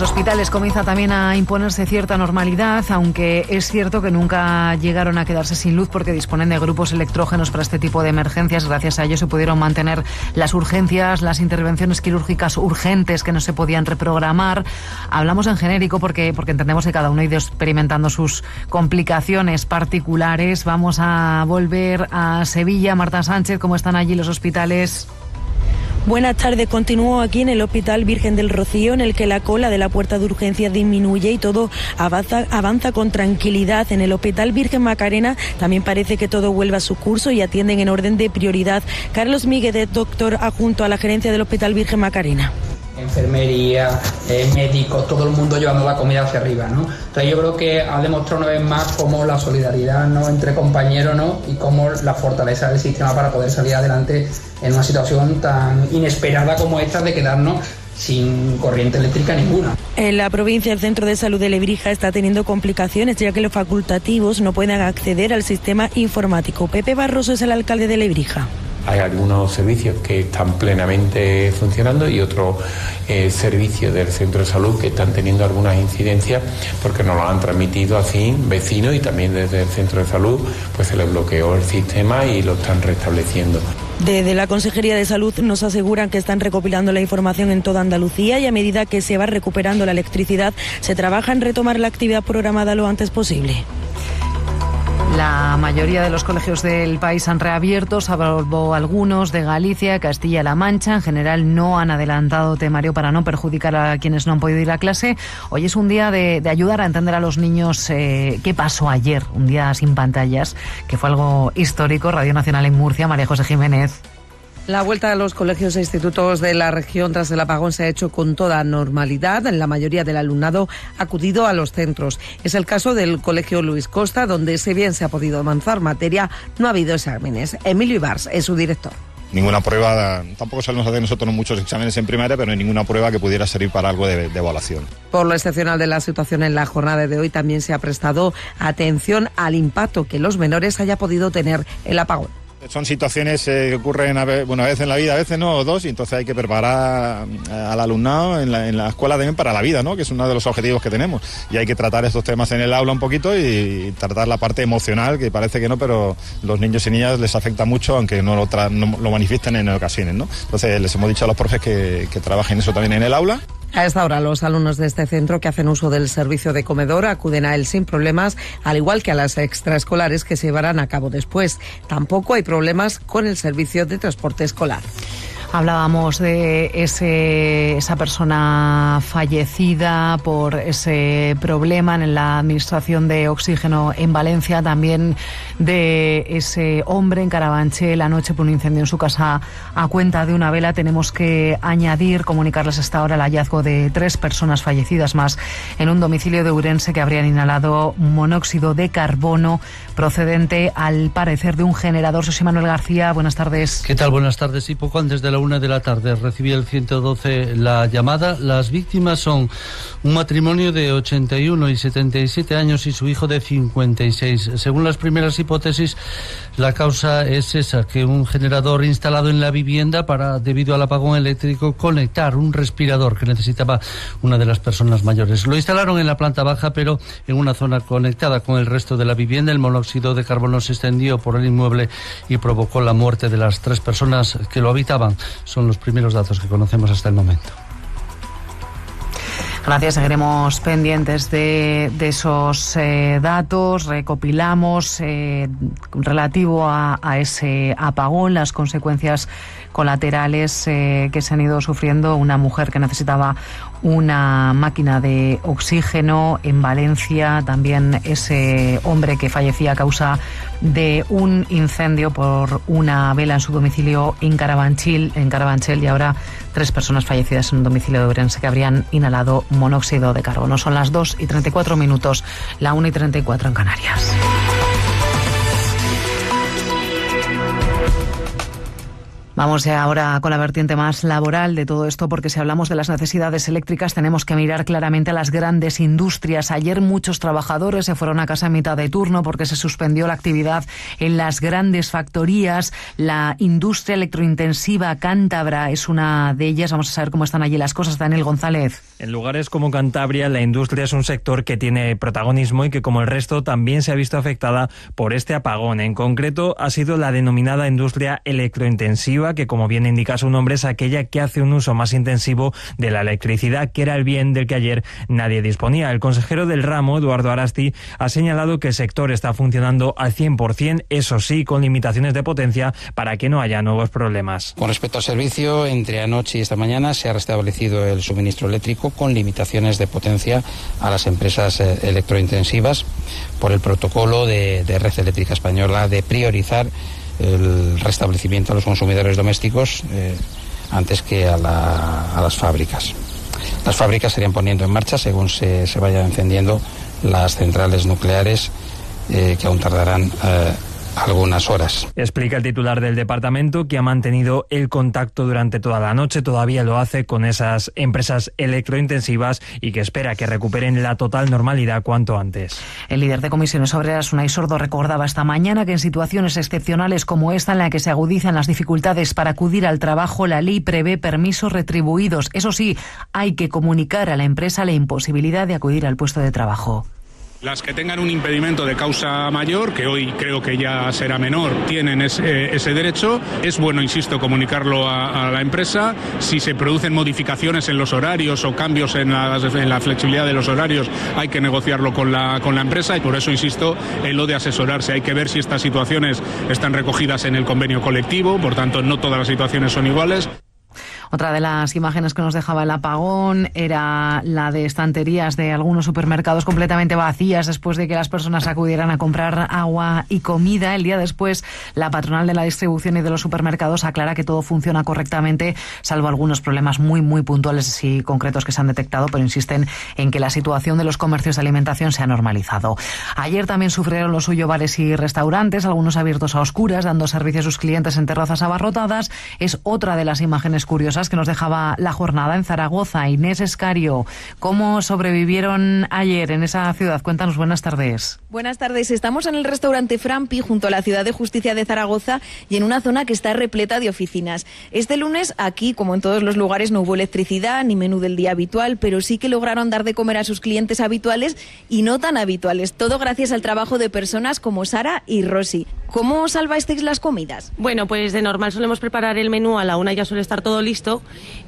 [SPEAKER 2] Los hospitales comienza también a imponerse cierta normalidad, aunque es cierto que nunca llegaron a quedarse sin luz porque disponen de grupos electrógenos para este tipo de emergencias. Gracias a ello se pudieron mantener las urgencias, las intervenciones quirúrgicas urgentes que no se podían reprogramar. Hablamos en genérico porque, porque entendemos que cada uno ha ido experimentando sus complicaciones particulares. Vamos a volver a Sevilla. Marta Sánchez, ¿cómo están allí los hospitales?
[SPEAKER 57] Buenas tardes. Continúo aquí en el Hospital Virgen del Rocío, en el que la cola de la puerta de urgencia disminuye y todo avanza, avanza con tranquilidad. En el Hospital Virgen Macarena también parece que todo vuelve a su curso y atienden en orden de prioridad. Carlos Miguel, doctor adjunto a la gerencia del Hospital Virgen Macarena
[SPEAKER 58] enfermería, médicos, todo el mundo llevando la comida hacia arriba, ¿no? Entonces yo creo que ha demostrado una vez más cómo la solidaridad ¿no? entre compañeros ¿no? y cómo la fortaleza del sistema para poder salir adelante en una situación tan inesperada como esta de quedarnos sin corriente eléctrica ninguna.
[SPEAKER 57] En la provincia, el Centro de Salud de Lebrija está teniendo complicaciones ya que los facultativos no pueden acceder al sistema informático. Pepe Barroso es el alcalde de Lebrija
[SPEAKER 59] hay algunos servicios que están plenamente funcionando y otros eh, servicios del centro de salud que están teniendo algunas incidencias porque nos lo han transmitido así vecinos y también desde el centro de salud pues se les bloqueó el sistema y lo están restableciendo.
[SPEAKER 57] Desde la Consejería de Salud nos aseguran que están recopilando la información en toda Andalucía y a medida que se va recuperando la electricidad se trabaja en retomar la actividad programada lo antes posible.
[SPEAKER 2] La mayoría de los colegios del país han reabierto, salvo algunos de Galicia, Castilla-La Mancha. En general no han adelantado temario para no perjudicar a quienes no han podido ir a clase. Hoy es un día de, ayudar a entender a los niños eh, qué pasó ayer, un día sin pantallas, que fue algo histórico. Radio Nacional en Murcia, María José Jiménez.
[SPEAKER 60] La vuelta a los colegios e institutos de la región tras el apagón se ha hecho con toda normalidad. La mayoría del alumnado ha acudido a los centros. Es el caso del Colegio Luis Costa, donde si bien se ha podido avanzar materia, no ha habido exámenes. Emilio Ibars es su director
[SPEAKER 31] ninguna prueba, tampoco sabemos hacer nosotros muchos exámenes en primaria, pero no hay ninguna prueba que pudiera servir para algo de, de, evaluación.
[SPEAKER 60] Por lo excepcional de la situación en la jornada de hoy, también se ha prestado atención al impacto que los menores haya podido tener el apagón.
[SPEAKER 31] Son situaciones eh, que ocurren a, veces en la vida, a veces no, o dos, y entonces hay que preparar eh, al alumnado en la, escuela también para la vida, ¿no? que es uno de los objetivos que tenemos. Y hay que tratar estos temas en el aula un poquito y, tratar la parte emocional, que parece que no, pero los niños y niñas les afecta mucho, aunque no lo, no lo manifiesten en ocasiones. ¿no? Entonces les hemos dicho a los profes que trabajen eso también en el aula.
[SPEAKER 60] A esta hora, los alumnos de este centro que hacen uso del servicio de comedor acuden a él sin problemas, al igual que a las extraescolares que se llevarán a cabo después. Tampoco hay problemas con el servicio de transporte escolar.
[SPEAKER 2] Hablábamos de ese, esa persona fallecida por ese problema en la administración de oxígeno en Valencia, también de ese hombre en Carabanchel anoche por un incendio en su casa a cuenta de una vela. Tenemos que añadir, comunicarles hasta ahora el hallazgo de tres personas fallecidas más en un domicilio de Urense que habrían inhalado monóxido de carbono procedente al parecer de un generador. José Manuel García, buenas tardes.
[SPEAKER 61] ¿Qué tal? Buenas tardes. Y poco antes de la
[SPEAKER 55] una de la tarde recibí el 112 la llamada. Las víctimas son un matrimonio de 81 y 77 años y su hijo de 56. Según las primeras hipótesis, la causa es esa, que un generador instalado en la vivienda para, debido al apagón eléctrico, conectar un respirador que necesitaba una de las personas mayores. Lo instalaron en la planta baja, pero en una zona conectada con el resto de la vivienda. El monóxido de carbono se extendió por el inmueble y provocó la muerte de las tres personas que lo habitaban. Son los primeros datos que conocemos hasta el momento.
[SPEAKER 2] Gracias, seguiremos pendientes de, esos eh, datos. Recopilamos eh, relativo a, ese apagón, las consecuencias colaterales eh, que se han ido sufriendo. Una mujer que necesitaba una máquina de oxígeno en Valencia, también ese hombre que fallecía a causa de un incendio por una vela en su domicilio en Carabanchil, en Carabanchel y ahora tres personas fallecidas en un domicilio de Orense que habrían inhalado monóxido de carbono. Son las 2 y 34 minutos, la 1 y 34 en Canarias. Vamos ahora con la vertiente más laboral de todo esto, porque si hablamos de las necesidades eléctricas tenemos que mirar claramente a las grandes industrias. Ayer muchos trabajadores se fueron a casa a mitad de turno porque se suspendió la actividad en las grandes factorías. La industria electrointensiva cántabra es una de ellas. Vamos a saber cómo están allí las cosas. Daniel González.
[SPEAKER 62] En lugares como Cantabria, la industria es un sector que tiene protagonismo y que, como el resto, también se ha visto afectada por este apagón. En concreto, ha sido la denominada industria electrointensiva que como bien indica su nombre es aquella que hace un uso más intensivo de la electricidad, que era el bien del que ayer nadie disponía. El consejero del ramo, Eduardo Arasti, ha señalado que el sector está funcionando al 100%, eso sí, con limitaciones de potencia para que no haya nuevos problemas.
[SPEAKER 63] Con respecto al servicio, entre anoche y esta mañana se ha restablecido el suministro eléctrico con limitaciones de potencia a las empresas eh, electrointensivas por el protocolo de, Red Eléctrica Española de priorizar el restablecimiento a los consumidores domésticos eh, antes que a, las fábricas. Las fábricas serían poniendo en marcha según se, se vayan encendiendo las centrales nucleares eh, que aún tardarán algunas horas.
[SPEAKER 62] Explica el titular del departamento que ha mantenido el contacto durante toda la noche, todavía lo hace con esas empresas electrointensivas y que espera que recuperen la total normalidad cuanto antes.
[SPEAKER 2] El líder de comisiones obreras, Unai Sordo, recordaba esta mañana que en situaciones excepcionales como esta en la que se agudizan las dificultades para acudir al trabajo, la ley prevé permisos retribuidos. Eso sí, hay que comunicar a la empresa la imposibilidad de acudir al puesto de trabajo.
[SPEAKER 64] Las que tengan un impedimento de causa mayor, que hoy creo que ya será menor, tienen ese, derecho. Es bueno, insisto, comunicarlo a, la empresa. Si se producen modificaciones en los horarios o cambios en la, en la, flexibilidad de los horarios, hay que negociarlo con la, con la empresa y por eso insisto en lo de asesorarse. Hay que ver si estas situaciones están recogidas en el convenio colectivo, por tanto no todas las situaciones son iguales.
[SPEAKER 2] Otra de las imágenes que nos dejaba el apagón era la de estanterías de algunos supermercados completamente vacías después de que las personas acudieran a comprar agua y comida. El día después, la patronal de la distribución y de los supermercados aclara que todo funciona correctamente, salvo algunos problemas muy, muy puntuales y concretos que se han detectado, pero insisten en que la situación de los comercios de alimentación se ha normalizado. Ayer también sufrieron los suyo bares y restaurantes, algunos abiertos a oscuras, dando servicio a sus clientes en terrazas abarrotadas. Es otra de las imágenes curiosas que nos dejaba la jornada en Zaragoza. Inés Escario, ¿cómo sobrevivieron ayer en esa ciudad? Cuéntanos, buenas tardes.
[SPEAKER 65] Buenas tardes. Estamos en el restaurante Frampi, junto a la Ciudad de Justicia de Zaragoza, y en una zona que está repleta de oficinas. Este lunes, aquí, como en todos los lugares, no hubo electricidad ni menú del día habitual, pero sí que lograron dar de comer a sus clientes habituales y no tan habituales. Todo gracias al trabajo de personas como Sara y Rosy. ¿Cómo salvasteis las comidas?
[SPEAKER 61] Bueno, pues de normal solemos preparar el menú a la una, ya suele estar todo listo.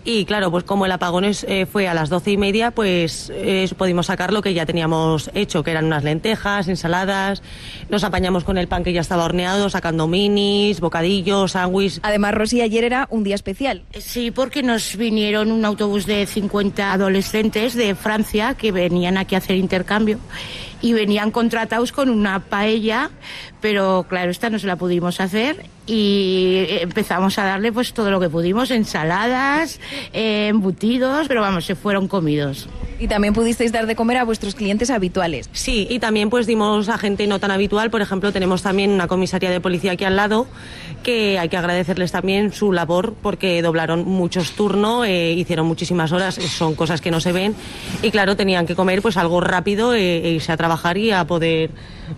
[SPEAKER 61] Y claro, pues como el apagón eh, fue a las doce y media, pues eh, pudimos sacar lo que ya teníamos hecho, que eran unas lentejas, ensaladas. Nos apañamos con el pan que ya estaba horneado, sacando minis, bocadillos, sándwiches.
[SPEAKER 65] Además, Rosy, ayer era un día especial.
[SPEAKER 66] Sí, porque nos vinieron un autobús de 50 adolescentes de Francia que venían aquí a hacer intercambio y venían contratados con una paella, pero claro, esta no se la pudimos hacer y empezamos a darle pues todo lo que pudimos, ensaladas, eh, embutidos, pero vamos, se fueron comidos.
[SPEAKER 65] Y también pudisteis dar de comer a vuestros clientes habituales.
[SPEAKER 61] Sí, y también pues dimos a gente no tan habitual. Por ejemplo, tenemos también una comisaría de policía aquí al lado que hay que agradecerles también su labor porque doblaron muchos turnos, eh, hicieron muchísimas horas, son cosas que no se ven y claro, tenían que comer pues algo rápido eh, e irse a trabajar y a poder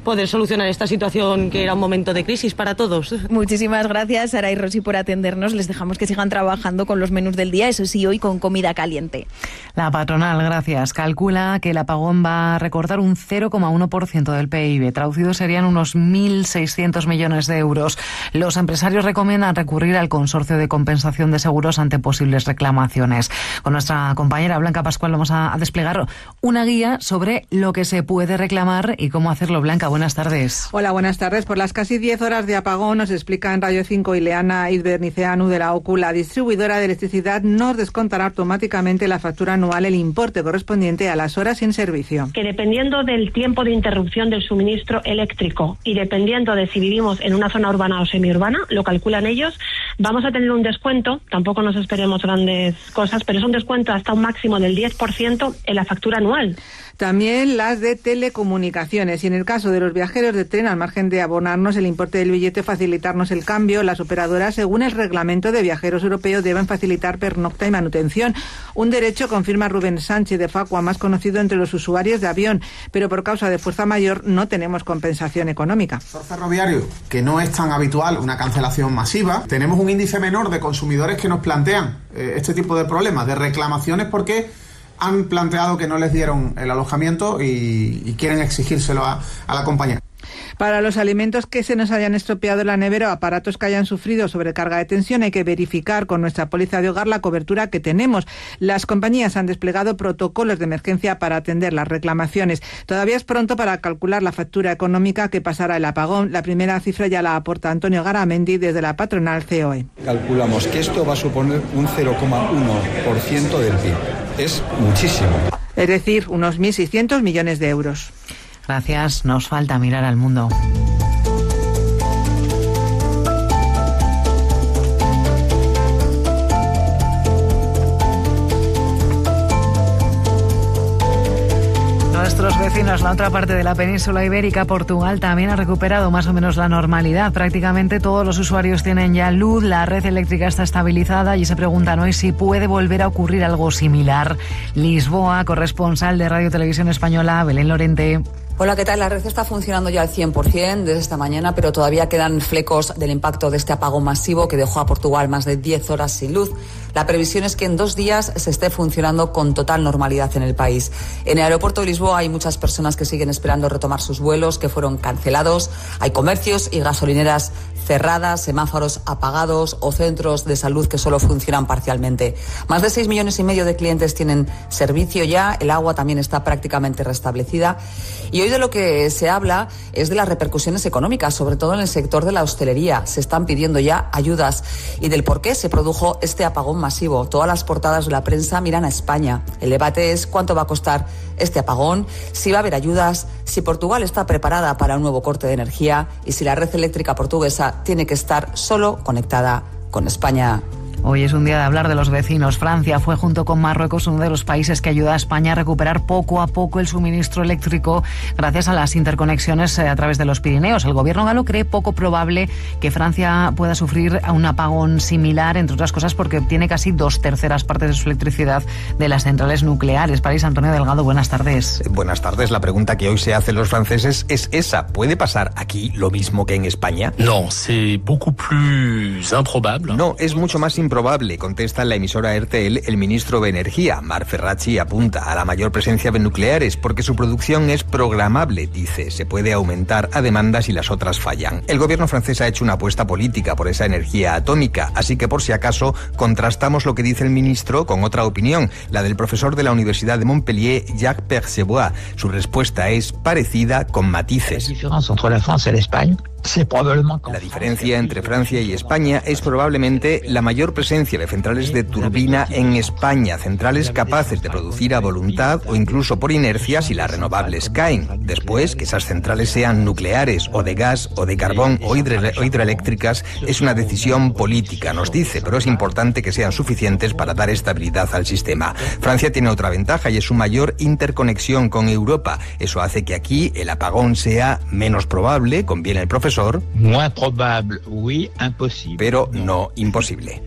[SPEAKER 61] poder solucionar esta situación que era un momento de crisis para todos.
[SPEAKER 65] Muchísimas gracias, Sara y Rosy, por atendernos. Les dejamos que sigan trabajando con los menús del día, eso sí, hoy con comida caliente.
[SPEAKER 2] La patronal, gracias, calcula que el apagón va a recortar un 0,1% del PIB. Traducido serían unos 1.600 millones de euros. Los empresarios recomiendan recurrir al consorcio de compensación de seguros ante posibles reclamaciones. Con nuestra compañera Blanca Pascual vamos a desplegar una guía sobre lo que se puede reclamar y cómo hacerlo. Blanca, buenas tardes.
[SPEAKER 67] Hola, buenas tardes. Por las casi 10 horas de apagón, nos explica en Radio 5 Ileana Idberniceanu de la OCU, la distribuidora de electricidad nos descontará automáticamente la factura anual el importe correspondiente a las horas sin servicio.
[SPEAKER 68] Que dependiendo del tiempo de interrupción del suministro eléctrico y dependiendo de si vivimos en una zona urbana o semiurbana, lo calculan ellos, vamos a tener un descuento, tampoco nos esperemos grandes cosas, pero es un descuento hasta un máximo del 10% en la factura anual.
[SPEAKER 67] También las de telecomunicaciones. Y en el caso de los viajeros de tren, al margen de abonarnos el importe del billete, facilitarnos el cambio, las operadoras, según el reglamento de viajeros europeos, deben facilitar pernocta y manutención. Un derecho, confirma Rubén Sánchez de Facua, más conocido entre los usuarios de avión. Pero por causa de fuerza mayor no tenemos compensación económica.
[SPEAKER 69] Por ferroviario, que no es tan habitual una cancelación masiva, tenemos un índice menor de consumidores que nos plantean eh, este tipo de problemas, de reclamaciones, porque han planteado que no les dieron el alojamiento y, quieren exigírselo a, a la compañía.
[SPEAKER 67] Para los alimentos que se nos hayan estropeado en la nevera o aparatos que hayan sufrido sobrecarga de tensión, hay que verificar con nuestra póliza de hogar la cobertura que tenemos. Las compañías han desplegado protocolos de emergencia para atender las reclamaciones. Todavía es pronto para calcular la factura económica que pasará el apagón. La primera cifra ya la aporta Antonio Garamendi desde la patronal COE.
[SPEAKER 70] Calculamos que esto va a suponer un 0,1% del PIB. Es muchísimo.
[SPEAKER 67] Es decir, unos 1.600 millones de euros.
[SPEAKER 2] Gracias, nos falta mirar al mundo. Nuestros vecinos, la otra parte de la península ibérica, Portugal, también ha recuperado más o menos la normalidad. Prácticamente todos los usuarios tienen ya luz, la red eléctrica está estabilizada y se preguntan hoy si puede volver a ocurrir algo similar. Lisboa, corresponsal de Radio Televisión Española, Belén Lorente.
[SPEAKER 71] Hola, ¿qué tal? La red está funcionando ya al 100% desde esta mañana, pero todavía quedan flecos del impacto de este apagón masivo que dejó a Portugal más de 10 horas sin luz. La previsión es que en dos días se esté funcionando con total normalidad en el país. En el aeropuerto de Lisboa hay muchas personas que siguen esperando retomar sus vuelos, que fueron cancelados. Hay comercios y gasolineras cerradas, semáforos apagados o centros de salud que solo funcionan parcialmente. Más de 6 millones y medio de clientes tienen servicio ya, el agua también está prácticamente restablecida. Y hoy de lo que se habla es de las repercusiones económicas, sobre todo en el sector de la hostelería. Se están pidiendo ya ayudas y del por qué se produjo este apagón masivo. Todas las portadas de la prensa miran a España. El debate es cuánto va a costar este apagón, si va a haber ayudas, si Portugal está preparada para un nuevo corte de energía y si la red eléctrica portuguesa tiene que estar solo conectada con España.
[SPEAKER 2] Hoy es un día de hablar de los vecinos. Francia fue junto con Marruecos uno de los países que ayuda a España a recuperar poco a poco el suministro eléctrico gracias a las interconexiones eh, a través de los Pirineos. El gobierno galo cree poco probable que Francia pueda sufrir un apagón similar, entre otras cosas porque obtiene casi dos terceras partes de su electricidad de las centrales nucleares. París Antonio Delgado, buenas tardes.
[SPEAKER 14] Buenas tardes. La pregunta que hoy se hacen los franceses es esa. ¿Puede pasar aquí lo mismo que en España?
[SPEAKER 72] No, c'est beaucoup plus improbable.
[SPEAKER 14] No, es mucho más improbable probable, contesta en la emisora RTL el ministro de Energía, Mar Ferracci, apunta a la mayor presencia de nucleares porque su producción es programable, dice. Se puede aumentar a demanda si las otras fallan. El gobierno francés ha hecho una apuesta política por esa energía atómica, así que por si acaso contrastamos lo que dice el ministro con otra opinión, la del profesor de la Universidad de Montpellier, Jacques Percebois. Su respuesta es parecida con matices.
[SPEAKER 72] La diferencia entre la France y España
[SPEAKER 14] La diferencia entre Francia y España es probablemente la mayor presencia de centrales de turbina en España, centrales capaces de producir a voluntad o incluso por inercia si las renovables caen. Después, que esas centrales sean nucleares o de gas o de carbón o, hidroeléctricas es una decisión política, nos dice, pero es importante que sean suficientes para dar estabilidad al sistema. Francia tiene otra ventaja y es su mayor interconexión con Europa. Eso hace que aquí el apagón sea menos probable, conviene el profesor
[SPEAKER 73] Moins probable, oui, imposible.
[SPEAKER 14] Pero no imposible.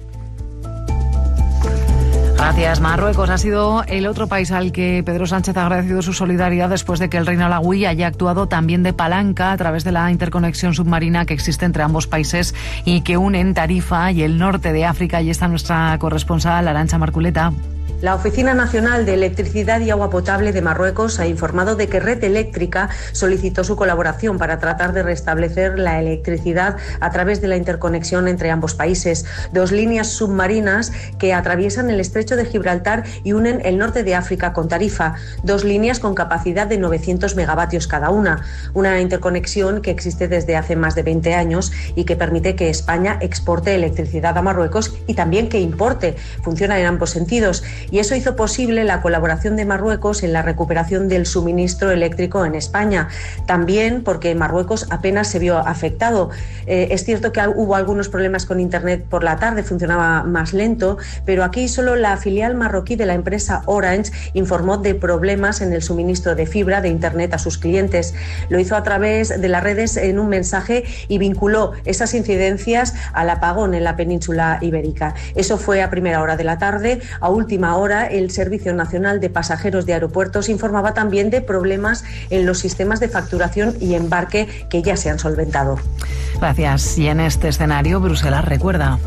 [SPEAKER 2] Gracias. Marruecos ha sido el otro país al que Pedro Sánchez ha agradecido su solidaridad después de que el reino alawí haya actuado también de palanca a través de la interconexión submarina que existe entre ambos países y que unen Tarifa y el norte de África. Y está nuestra corresponsal, Arancha Marculeta.
[SPEAKER 74] La Oficina Nacional de Electricidad y Agua Potable de Marruecos ha informado de que Red Eléctrica solicitó su colaboración para tratar de restablecer la electricidad a través de la interconexión entre ambos países. Dos líneas submarinas que atraviesan el estrecho de Gibraltar y unen el norte de África con Tarifa. Dos líneas con capacidad de 900 megavatios cada una. Una interconexión que existe desde hace más de 20 años y que permite que España exporte electricidad a Marruecos y también que importe. Funciona en ambos sentidos y eso hizo posible la colaboración de Marruecos en la recuperación del suministro eléctrico en España. También porque Marruecos apenas se vio afectado. Eh, es cierto que hubo algunos problemas con Internet por la tarde, funcionaba más lento, pero aquí solo la filial marroquí de la empresa Orange informó de problemas en el suministro de fibra de Internet a sus clientes. Lo hizo a través de las redes en un mensaje y vinculó esas incidencias al apagón en la península ibérica. Eso fue a primera hora de la tarde, a última Ahora el Servicio Nacional de Pasajeros de Aeropuertos informaba también de problemas en los sistemas de facturación y embarque que ya se han solventado.
[SPEAKER 2] Gracias. Y en este escenario, Bruselas recuerda.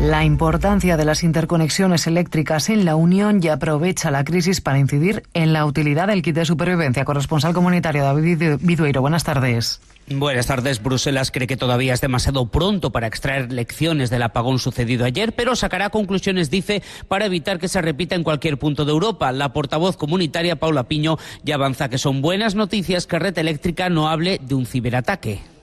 [SPEAKER 2] La importancia de las interconexiones eléctricas en la Unión y aprovecha la crisis para incidir en la utilidad del kit de supervivencia. Corresponsal comunitario David Vidueiro, buenas tardes.
[SPEAKER 75] Buenas tardes. Bruselas cree que todavía es demasiado pronto para extraer lecciones del apagón sucedido ayer, pero sacará conclusiones, dice, para evitar que se repita en cualquier punto de Europa. La portavoz comunitaria, Paula Piño, ya avanza que son buenas noticias que Red Eléctrica no hable de un ciberataque.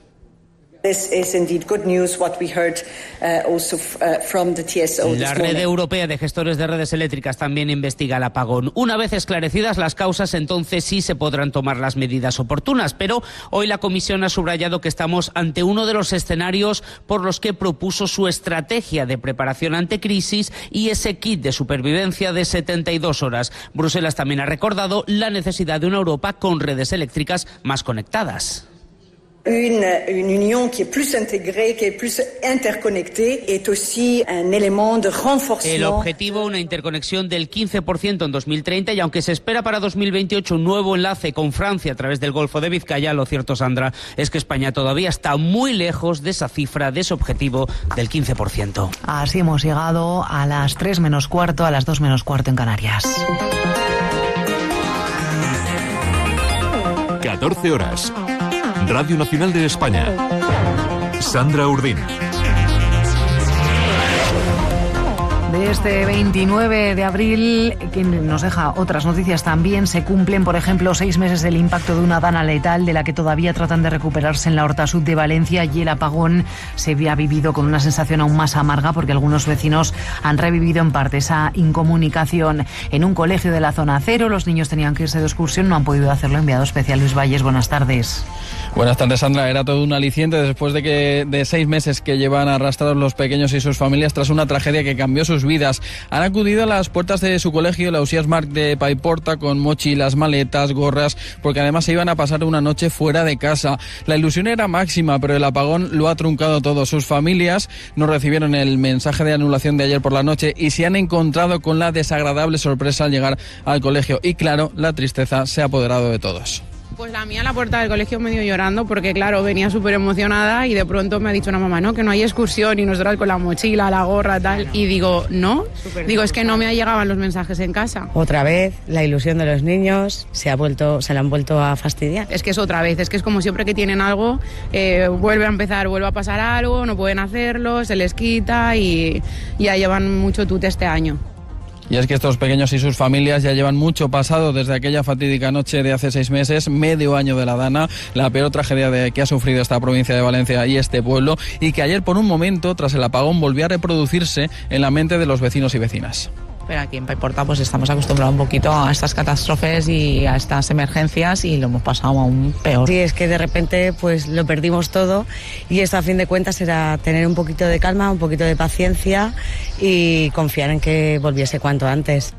[SPEAKER 75] La red europea de gestores de redes eléctricas también investiga el apagón. Una vez esclarecidas las causas, entonces sí se podrán tomar las medidas oportunas. Pero hoy la Comisión ha subrayado que estamos ante uno de los escenarios por los que propuso su estrategia de preparación ante crisis y ese kit de supervivencia de 72 horas. Bruselas también ha recordado la necesidad de una Europa con redes eléctricas más conectadas.
[SPEAKER 76] Una, una, unión que es plus integrée, que es plus interconectée, es aussi un élément de renforcement.
[SPEAKER 75] El objetivo, una interconexión del 15% en 2030 y aunque se espera para 2028 un nuevo enlace con Francia a través del Golfo de Vizcaya, lo cierto, Sandra, es que España todavía está muy lejos de esa cifra, de ese objetivo del 15%.
[SPEAKER 2] Así hemos llegado a las 3 menos cuarto, a las 2 menos cuarto en Canarias.
[SPEAKER 77] 14 horas. Radio Nacional de España. Sandra Urdín.
[SPEAKER 2] De este 29 de abril, que nos deja otras noticias también, se cumplen, por ejemplo, seis meses del impacto de una dana letal de la que todavía tratan de recuperarse en la Horta Sud de Valencia y el apagón se había vivido con una sensación aún más amarga porque algunos vecinos han revivido en parte esa incomunicación. En un colegio de la zona cero, los niños tenían que irse de excursión, no han podido hacerlo. Enviado especial Luis Valles, buenas tardes.
[SPEAKER 11] Buenas tardes, Sandra. Era todo un aliciente después de que de seis meses que llevan arrastrados los pequeños y sus familias tras una tragedia que cambió sus vidas. Han acudido a las puertas de su colegio, la Usías Mark de Paiporta, con mochilas, maletas, gorras, porque además se iban a pasar una noche fuera de casa. La ilusión era máxima, pero el apagón lo ha truncado todo. Sus familias no recibieron el mensaje de anulación de ayer por la noche y se han encontrado con la desagradable sorpresa al llegar al colegio. Y claro, la tristeza se ha apoderado de todos.
[SPEAKER 78] Pues la mía a la puerta del colegio medio llorando porque claro, venía súper emocionada y de pronto me ha dicho una mamá, no, que no hay excursión y nosotros con la mochila, la gorra, tal. Y digo, no, digo, es que no me llegaban los mensajes en casa.
[SPEAKER 79] Otra vez, la ilusión de los niños se ha vuelto, se la han vuelto a fastidiar.
[SPEAKER 78] Es que es otra vez, es que es como siempre que tienen algo, eh, vuelve a empezar, vuelve a pasar algo, no pueden hacerlo, se les quita y ya llevan mucho tute este año.
[SPEAKER 11] Y es que estos pequeños y sus familias ya llevan mucho pasado desde aquella fatídica noche de hace seis meses, medio año de la Dana, la peor tragedia que ha sufrido esta provincia de Valencia y este pueblo, y que ayer por un momento, tras el apagón, volvió a reproducirse en la mente de los vecinos y vecinas
[SPEAKER 79] pero aquí en Paiporta pues estamos acostumbrados un poquito a estas catástrofes y a estas emergencias y lo hemos pasado aún peor. Sí, es que de repente pues lo perdimos todo y esto a fin de cuentas era tener un poquito de calma, un poquito de paciencia y confiar en que volviese cuanto antes.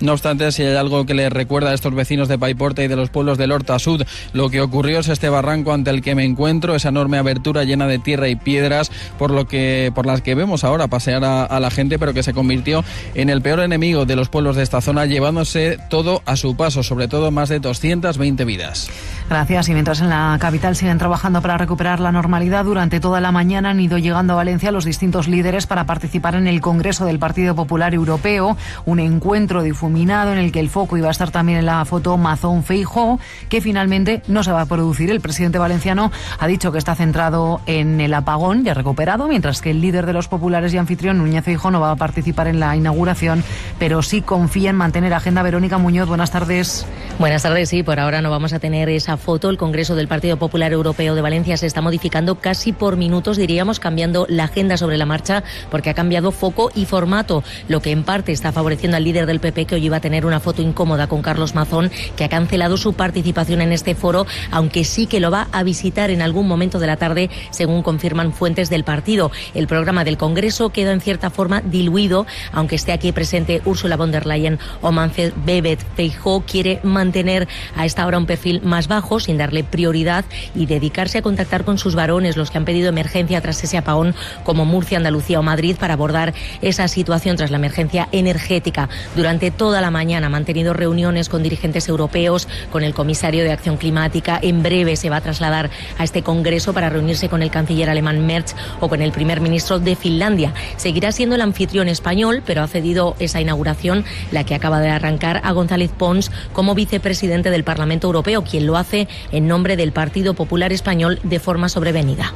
[SPEAKER 11] No obstante, si hay algo que le recuerda a estos vecinos de Paiporta y de los pueblos del Horta Sud, lo que ocurrió es este barranco ante el que me encuentro, esa enorme abertura llena de tierra y piedras, por lo que por las que vemos ahora pasear a, a la gente, pero que se convirtió en el peor enemigo de los pueblos de esta zona, llevándose todo a su paso, sobre todo más de 220 vidas.
[SPEAKER 2] Gracias. Y mientras en la capital siguen trabajando para recuperar la normalidad, durante toda la mañana han ido llegando a Valencia los distintos líderes para participar en el Congreso del Partido Popular Europeo, un encuentro difuminado en el que el foco iba a estar también en la foto Mazón Feijó, que finalmente no se va a producir. El presidente valenciano ha dicho que está centrado en el apagón ya recuperado, mientras que el líder de los populares y anfitrión, Núñez Feijó, no va a participar en la inauguración, pero sí confía en mantener agenda. Verónica Muñoz, buenas tardes.
[SPEAKER 80] Buenas tardes, sí, por ahora no vamos a tener esa foto. El Congreso del Partido Popular Europeo de Valencia se está modificando casi por minutos, diríamos, cambiando la agenda sobre la marcha, porque ha cambiado foco y formato, lo que en parte está favoreciendo al líder del PP, que hoy iba a tener una foto incómoda con Carlos Mazón, que ha cancelado su participación en este foro, aunque sí que lo va a visitar en algún momento de la tarde, según confirman fuentes del partido. El programa del Congreso queda en cierta forma diluido, aunque esté aquí presente Ursula von der Leyen o Manfred Bebet. Feijó quiere mantener a esta hora un perfil más bajo, sin darle prioridad y dedicarse a contactar con sus varones, los que han pedido emergencia tras ese apagón, como Murcia, Andalucía o Madrid, para abordar esa situación tras la emergencia energética. Durante toda la mañana ha mantenido reuniones con dirigentes europeos, con el comisario de Acción Climática. En breve se va a trasladar a este congreso para reunirse con el canciller alemán Merz o con el primer ministro de Finlandia. Seguirá siendo el anfitrión español, pero ha cedido esa inauguración, la que acaba de arrancar, a González Pons como vicepresidente del Parlamento Europeo, quien lo hace en nombre del Partido Popular Español de forma sobrevenida.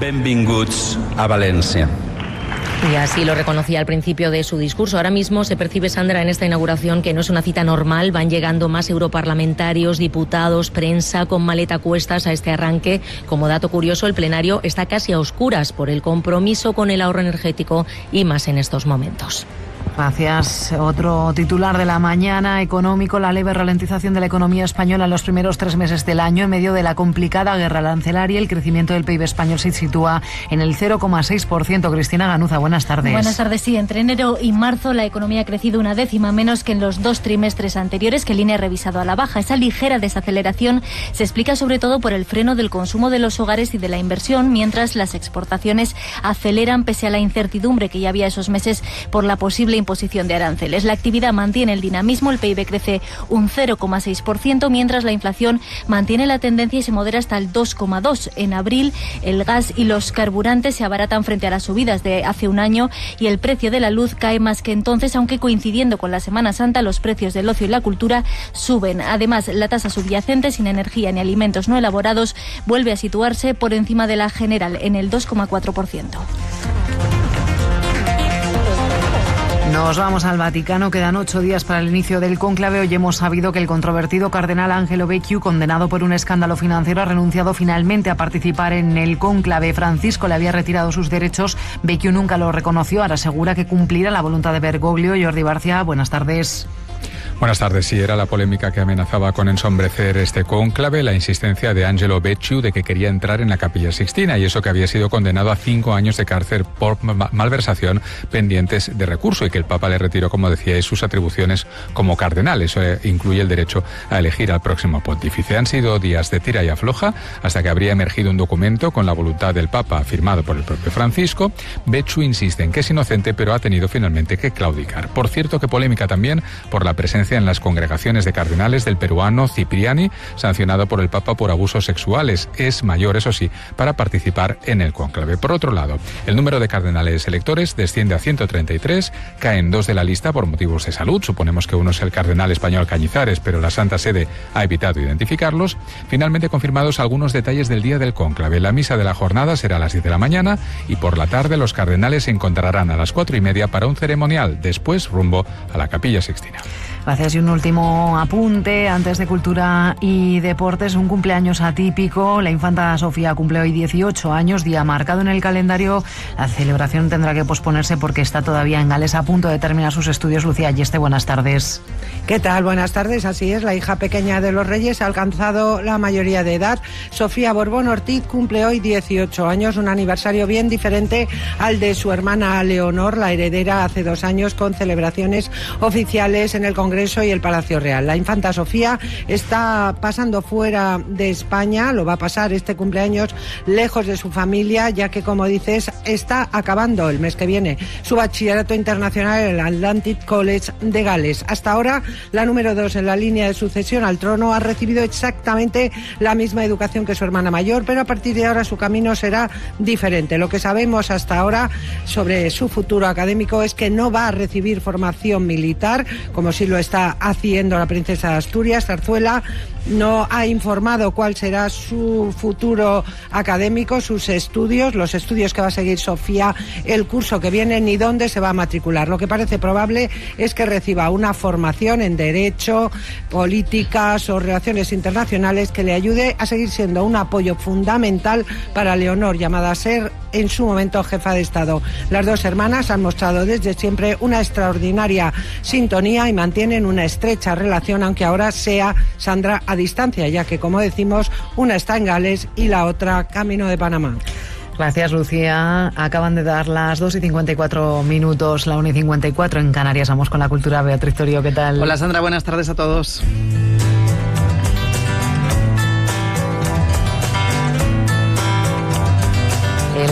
[SPEAKER 81] Benvinguts a Valencia.
[SPEAKER 80] Y así lo reconocía al principio de su discurso. Ahora mismo se percibe, Sandra, en esta inauguración que no es una cita normal. Van llegando más europarlamentarios, diputados, prensa con maleta cuestas a este arranque. Como dato curioso, el plenario está casi a oscuras por el compromiso con el ahorro energético y más en estos momentos.
[SPEAKER 2] Gracias. Otro titular de la mañana económico, la leve ralentización de la economía española en los primeros tres meses del año en medio de la complicada guerra arancelaria. El crecimiento del PIB español se sitúa en el 0,6%. Cristina Ganuza, buenas tardes.
[SPEAKER 82] Buenas tardes. Sí, entre enero y marzo la economía ha crecido una décima menos que en los dos trimestres anteriores que el INE ha revisado a la baja. Esa ligera desaceleración se explica sobre todo por el freno del consumo de los hogares y de la inversión, mientras las exportaciones aceleran pese a la incertidumbre que ya había esos meses por la posible imposición de aranceles. La actividad mantiene el dinamismo, el PIB crece un 0,6%, mientras la inflación mantiene la tendencia y se modera hasta el 2,2%. En abril, el gas y los carburantes se abaratan frente a las subidas de hace un año y el precio de la luz cae más que entonces, aunque coincidiendo con la Semana Santa, los precios del ocio y la cultura suben. Además, la tasa subyacente sin energía ni alimentos no elaborados vuelve a situarse por encima de la general en el 2,4%.
[SPEAKER 2] Nos vamos al Vaticano. Quedan ocho días para el inicio del cónclave. Hoy hemos sabido que el controvertido cardenal Angelo Becciu, condenado por un escándalo financiero, ha renunciado finalmente a participar en el cónclave. Francisco le había retirado sus derechos. Becciu nunca lo reconoció. Ahora asegura que cumplirá la voluntad de Bergoglio. Jordi Barcia, buenas tardes.
[SPEAKER 83] Buenas tardes. Sí, era la polémica que amenazaba con ensombrecer este cónclave, la insistencia de Angelo Becciu de que quería entrar en la Capilla Sixtina y eso que había sido condenado a cinco años de cárcel por malversación pendientes de recurso y que el Papa le retiró, como decía, sus atribuciones como cardenal. Eso incluye el derecho a elegir al próximo pontífice. Han sido días de tira y afloja hasta que habría emergido un documento con la voluntad del Papa firmado por el propio Francisco. Becciu insiste en que es inocente, pero ha tenido finalmente que claudicar. Por cierto, que polémica también por la presencia
[SPEAKER 74] presencia en las congregaciones de cardenales del peruano Cipriani, sancionado por el Papa por abusos sexuales. Es mayor, eso sí, para participar en el cónclave. Por otro lado, el número de cardenales electores desciende a 133, caen dos de la lista por motivos de salud. Suponemos que uno es el cardenal español Cañizares, pero la Santa Sede ha evitado identificarlos. Finalmente confirmados algunos detalles del día del cónclave. La misa de la jornada será a las 10 de la mañana y por la tarde los cardenales se encontrarán a las cuatro y media para un ceremonial, después rumbo a la Capilla Sixtina.
[SPEAKER 2] Gracias. Y un último apunte antes de cultura y deportes. Un cumpleaños atípico. La infanta Sofía cumple hoy 18 años, día marcado en el calendario. La celebración tendrá que posponerse porque está todavía en Gales a punto de terminar sus estudios. Lucía Yeste, buenas tardes.
[SPEAKER 60] ¿Qué tal? Buenas tardes. Así es, la hija pequeña de los Reyes ha alcanzado la mayoría de edad. Sofía Borbón Ortiz cumple hoy 18 años, un aniversario bien diferente al de su hermana Leonor, la heredera hace dos años, con celebraciones oficiales en el Congreso y el Palacio Real. La infanta Sofía está pasando fuera de España, lo va a pasar este cumpleaños lejos de su familia, ya que, como dices, está acabando el mes que viene su bachillerato internacional en el Atlantic College de Gales. Hasta ahora, la número dos en la línea de sucesión al trono ha recibido exactamente la misma educación que su hermana mayor, pero a partir de ahora su camino será diferente. Lo que sabemos hasta ahora sobre su futuro académico es que no va a recibir formación militar, como si lo está haciendo la princesa de Asturias, Zarzuela, no ha informado cuál será su futuro académico, sus estudios, los estudios que va a seguir Sofía el curso que viene, ni dónde se va a matricular. Lo que parece probable es que reciba una formación en Derecho, Políticas o Relaciones Internacionales que le ayude a seguir siendo un apoyo fundamental para Leonor, llamada a ser en su momento jefa de Estado. Las dos hermanas han mostrado desde siempre una extraordinaria sintonía y mantienen una estrecha relación, aunque ahora sea Sandra a distancia, ya que, como decimos, una está en Gales y la otra camino de Panamá.
[SPEAKER 2] Gracias, Lucía. Acaban de dar las 2 y 54 minutos, la 1 y 54 en Canarias. Vamos con la cultura. Beatriz Torio, ¿qué tal?
[SPEAKER 84] Hola, Sandra. Buenas tardes a todos.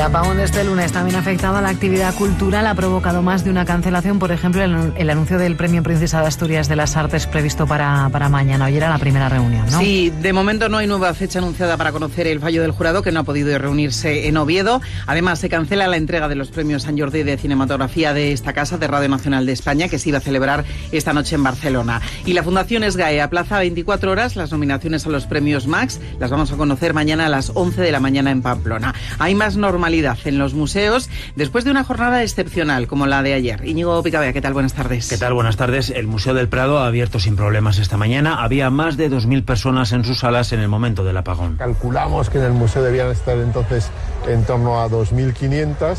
[SPEAKER 2] El apagón de este lunes también ha afectado a la actividad cultural, ha provocado más de una cancelación, por ejemplo, el, anuncio del Premio Princesa de Asturias de las Artes previsto para, para mañana. Hoy era la primera reunión, ¿no?
[SPEAKER 84] Sí, de momento no hay nueva fecha anunciada para conocer el fallo del jurado, que no ha podido reunirse en Oviedo. Además, se cancela la entrega de los premios San Jordi de cinematografía de esta casa, de Radio Nacional de España, que se iba a celebrar esta noche en Barcelona. Y la Fundación SGAE aplaza 24 horas las nominaciones a los premios Max. Las vamos a conocer mañana a las 11 de la mañana en Pamplona. Hay más normalidad en los museos después de una jornada excepcional como la de ayer. Íñigo Picabea, ¿qué tal? Buenas tardes.
[SPEAKER 75] ¿Qué tal? Buenas tardes. El Museo del Prado ha abierto sin problemas esta mañana. Había más de 2.000 personas en sus salas en el momento del apagón.
[SPEAKER 85] Calculamos que en el museo debían estar entonces en torno a 2.500.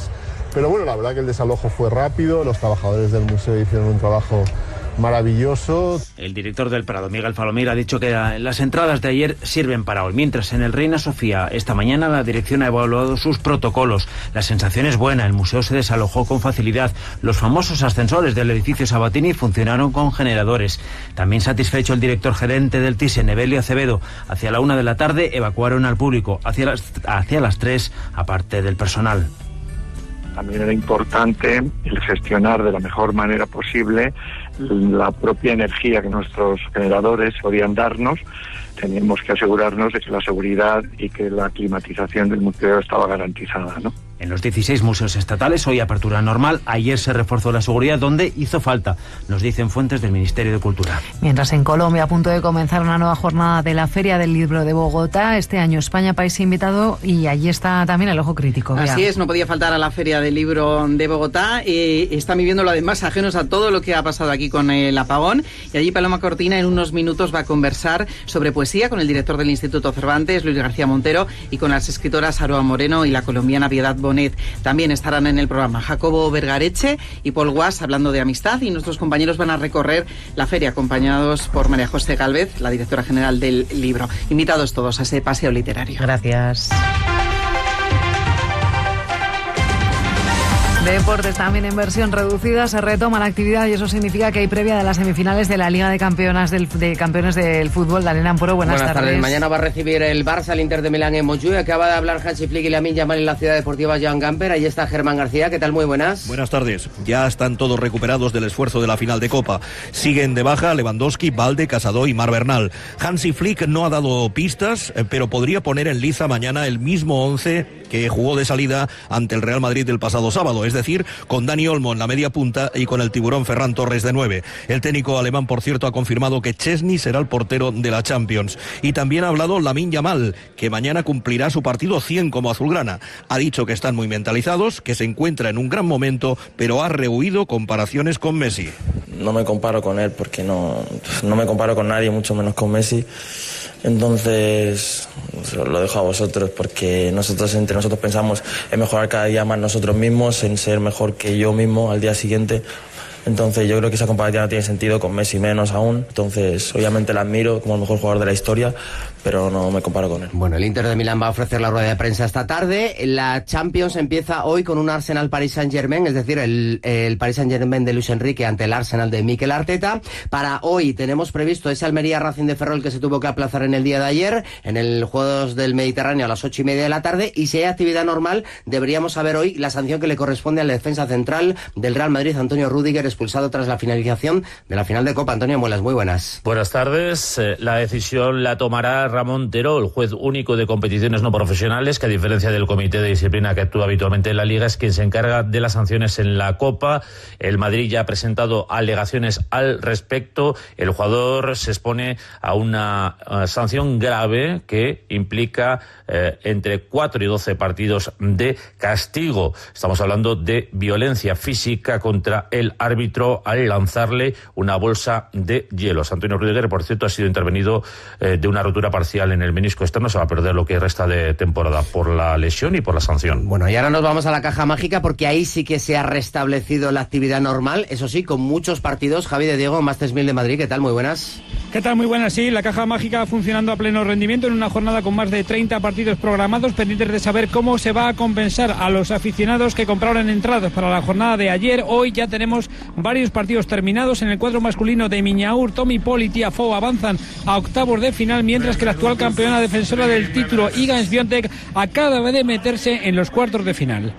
[SPEAKER 85] Pero bueno, la verdad que el desalojo fue rápido, los trabajadores del museo hicieron un trabajo maravilloso.
[SPEAKER 75] El director del Prado, Miguel Falomir, ha dicho que las entradas de ayer sirven para hoy, mientras en el Reina Sofía esta mañana la dirección ha evaluado sus protocolos. La sensación es buena, el museo se desalojó con facilidad. Los famosos ascensores del edificio Sabatini funcionaron con generadores. También satisfecho el director gerente del TISE, Nevelio Acevedo. Hacia la una de la tarde evacuaron al público, hacia las, hacia las tres, aparte del personal.
[SPEAKER 86] También era importante el gestionar de la mejor manera posible la propia energía que nuestros generadores podían darnos. Teníamos que asegurarnos de que la seguridad y que la climatización del museo estaba garantizada. ¿no?
[SPEAKER 75] En los 16 museos estatales, hoy apertura normal. Ayer se reforzó la seguridad donde hizo falta, nos dicen fuentes del Ministerio de Cultura.
[SPEAKER 2] Mientras en Colombia, a punto de comenzar una nueva jornada de la Feria del Libro de Bogotá, este año España, país invitado, y allí está también el ojo crítico.
[SPEAKER 84] Así es, no podía faltar a la Feria del Libro de Bogotá. Eh, están viviéndolo además ajenos a todo lo que ha pasado aquí con el apagón. Y allí Paloma Cortina en unos minutos va a conversar sobre poesía con el director del Instituto Cervantes, Luis García Montero, y con las escritoras Aroa Moreno y la colombiana Piedad También estarán en el programa Jacobo Vergareche y Paul Guas hablando de amistad y nuestros compañeros van a recorrer la feria acompañados por María José Galvez, la directora general del libro. Invitados todos a ese paseo literario.
[SPEAKER 2] Gracias. Deportes también en versión reducida, se retoma la actividad y eso significa que hay previa de las semifinales de la Liga de Campeonas del, de Campeones del Fútbol. Dale Amporo, buenas,
[SPEAKER 15] buenas tardes. Mañana va a recibir el Barça al Inter de Milán en Montjuic. Acaba de hablar Hansi Flick y Lamin Yamal en la ciudad deportiva Joan Gamper. Ahí está Germán García. ¿Qué tal? Muy buenas.
[SPEAKER 85] Buenas tardes. Ya están todos recuperados del esfuerzo de la final de Copa. Siguen de baja Lewandowski, Valde, Casado y Mar Bernal. Hansi Flick no ha dado pistas, eh, pero podría poner en liza mañana el mismo once que jugó de salida ante el Real Madrid del pasado sábado, es decir, con Dani Olmo en la media punta y con el tiburón Ferran Torres de nueve. El técnico alemán, por cierto, ha confirmado que Chesney será el portero de la Champions. Y también ha hablado Lamin Yamal, que mañana cumplirá su partido 100 como azulgrana. Ha dicho que están muy mentalizados, que se encuentra en un gran momento, pero ha rehuido comparaciones con Messi.
[SPEAKER 87] No me comparo con él porque no, no me comparo con nadie, mucho menos con Messi. Entonces, lo dejo a vosotros porque nosotros entre nosotros pensamos en mejorar cada día más nosotros mismos, en ser mejor que yo mismo al día siguiente. Entonces yo creo que esa comparativa no tiene sentido, con Messi menos aún. Entonces obviamente la admiro como el mejor jugador de la historia, pero no me comparo con él.
[SPEAKER 15] Bueno, el Inter de Milán va a ofrecer la rueda de prensa esta tarde. La Champions empieza hoy con un Arsenal Paris Saint Germain, es decir, el, el Paris Saint Germain de Luis Enrique ante el Arsenal de Mikel Arteta. Para hoy tenemos previsto ese Almería Racing de Ferrol que se tuvo que aplazar en el día de ayer, en el Juegos del Mediterráneo a las ocho y media de la tarde. Y si hay actividad normal, deberíamos saber hoy la sanción que le corresponde al defensa central del Real Madrid, Antonio Rudiger, expulsado tras la finalización de la final de Copa. Antonio Muelas, muy buenas.
[SPEAKER 49] Buenas tardes. Eh, la decisión la tomará Ramón Teró, el juez único de competiciones no profesionales, que a diferencia del comité de disciplina que actúa habitualmente en la liga, es quien se encarga de las sanciones en la Copa. El Madrid ya ha presentado alegaciones al respecto. El jugador se expone a una uh, sanción grave que implica eh, entre 4 y 12 partidos de castigo. Estamos hablando de violencia física contra el árbitro al lanzarle una bolsa de hielos. Antonio Rudiger, por cierto, ha sido intervenido eh, de una rotura parcial en el menisco externo. Se va a perder lo que resta de temporada por la lesión y por la sanción.
[SPEAKER 15] Bueno, y ahora nos vamos a la caja mágica porque ahí sí que se ha restablecido la actividad normal. Eso sí, con muchos partidos. Javi de Diego, más 3000 de Madrid. ¿Qué tal? Muy buenas.
[SPEAKER 16] ¿Qué tal? Muy buenas. Sí, la caja mágica funcionando a pleno rendimiento en una jornada con más de 30 partidos programados, pendientes de saber cómo se va a compensar a los aficionados que compraron entradas para la jornada de ayer. Hoy ya tenemos varios partidos terminados. En el cuadro masculino de Miñaur, Tommy Paul y Tiafo avanzan a octavos de final, mientras que la actual campeona defensora del título, Igan Swiatek, acaba de meterse en los cuartos de final.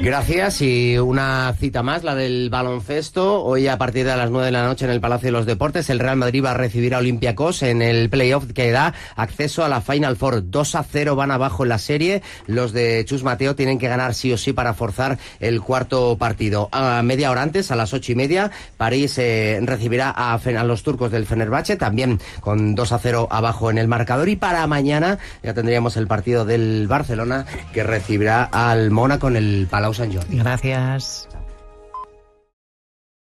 [SPEAKER 15] Gracias y una cita más, la del baloncesto. Hoy a partir de las 9 de la noche en el Palacio de los Deportes, el Real Madrid va a recibir a Olympiacos en el playoff que da acceso a la Final Four. 2 a 0 van abajo en la serie. Los de Chus Mateo tienen que ganar sí o sí para forzar el cuarto partido. A media hora antes, a las ocho y media, París eh, recibirá a, a, los turcos del Fenerbahce, también con 2 a 0 abajo en el marcador. Y para mañana ya tendríamos el partido del Barcelona que recibirá al Mónaco en el
[SPEAKER 2] Gracias.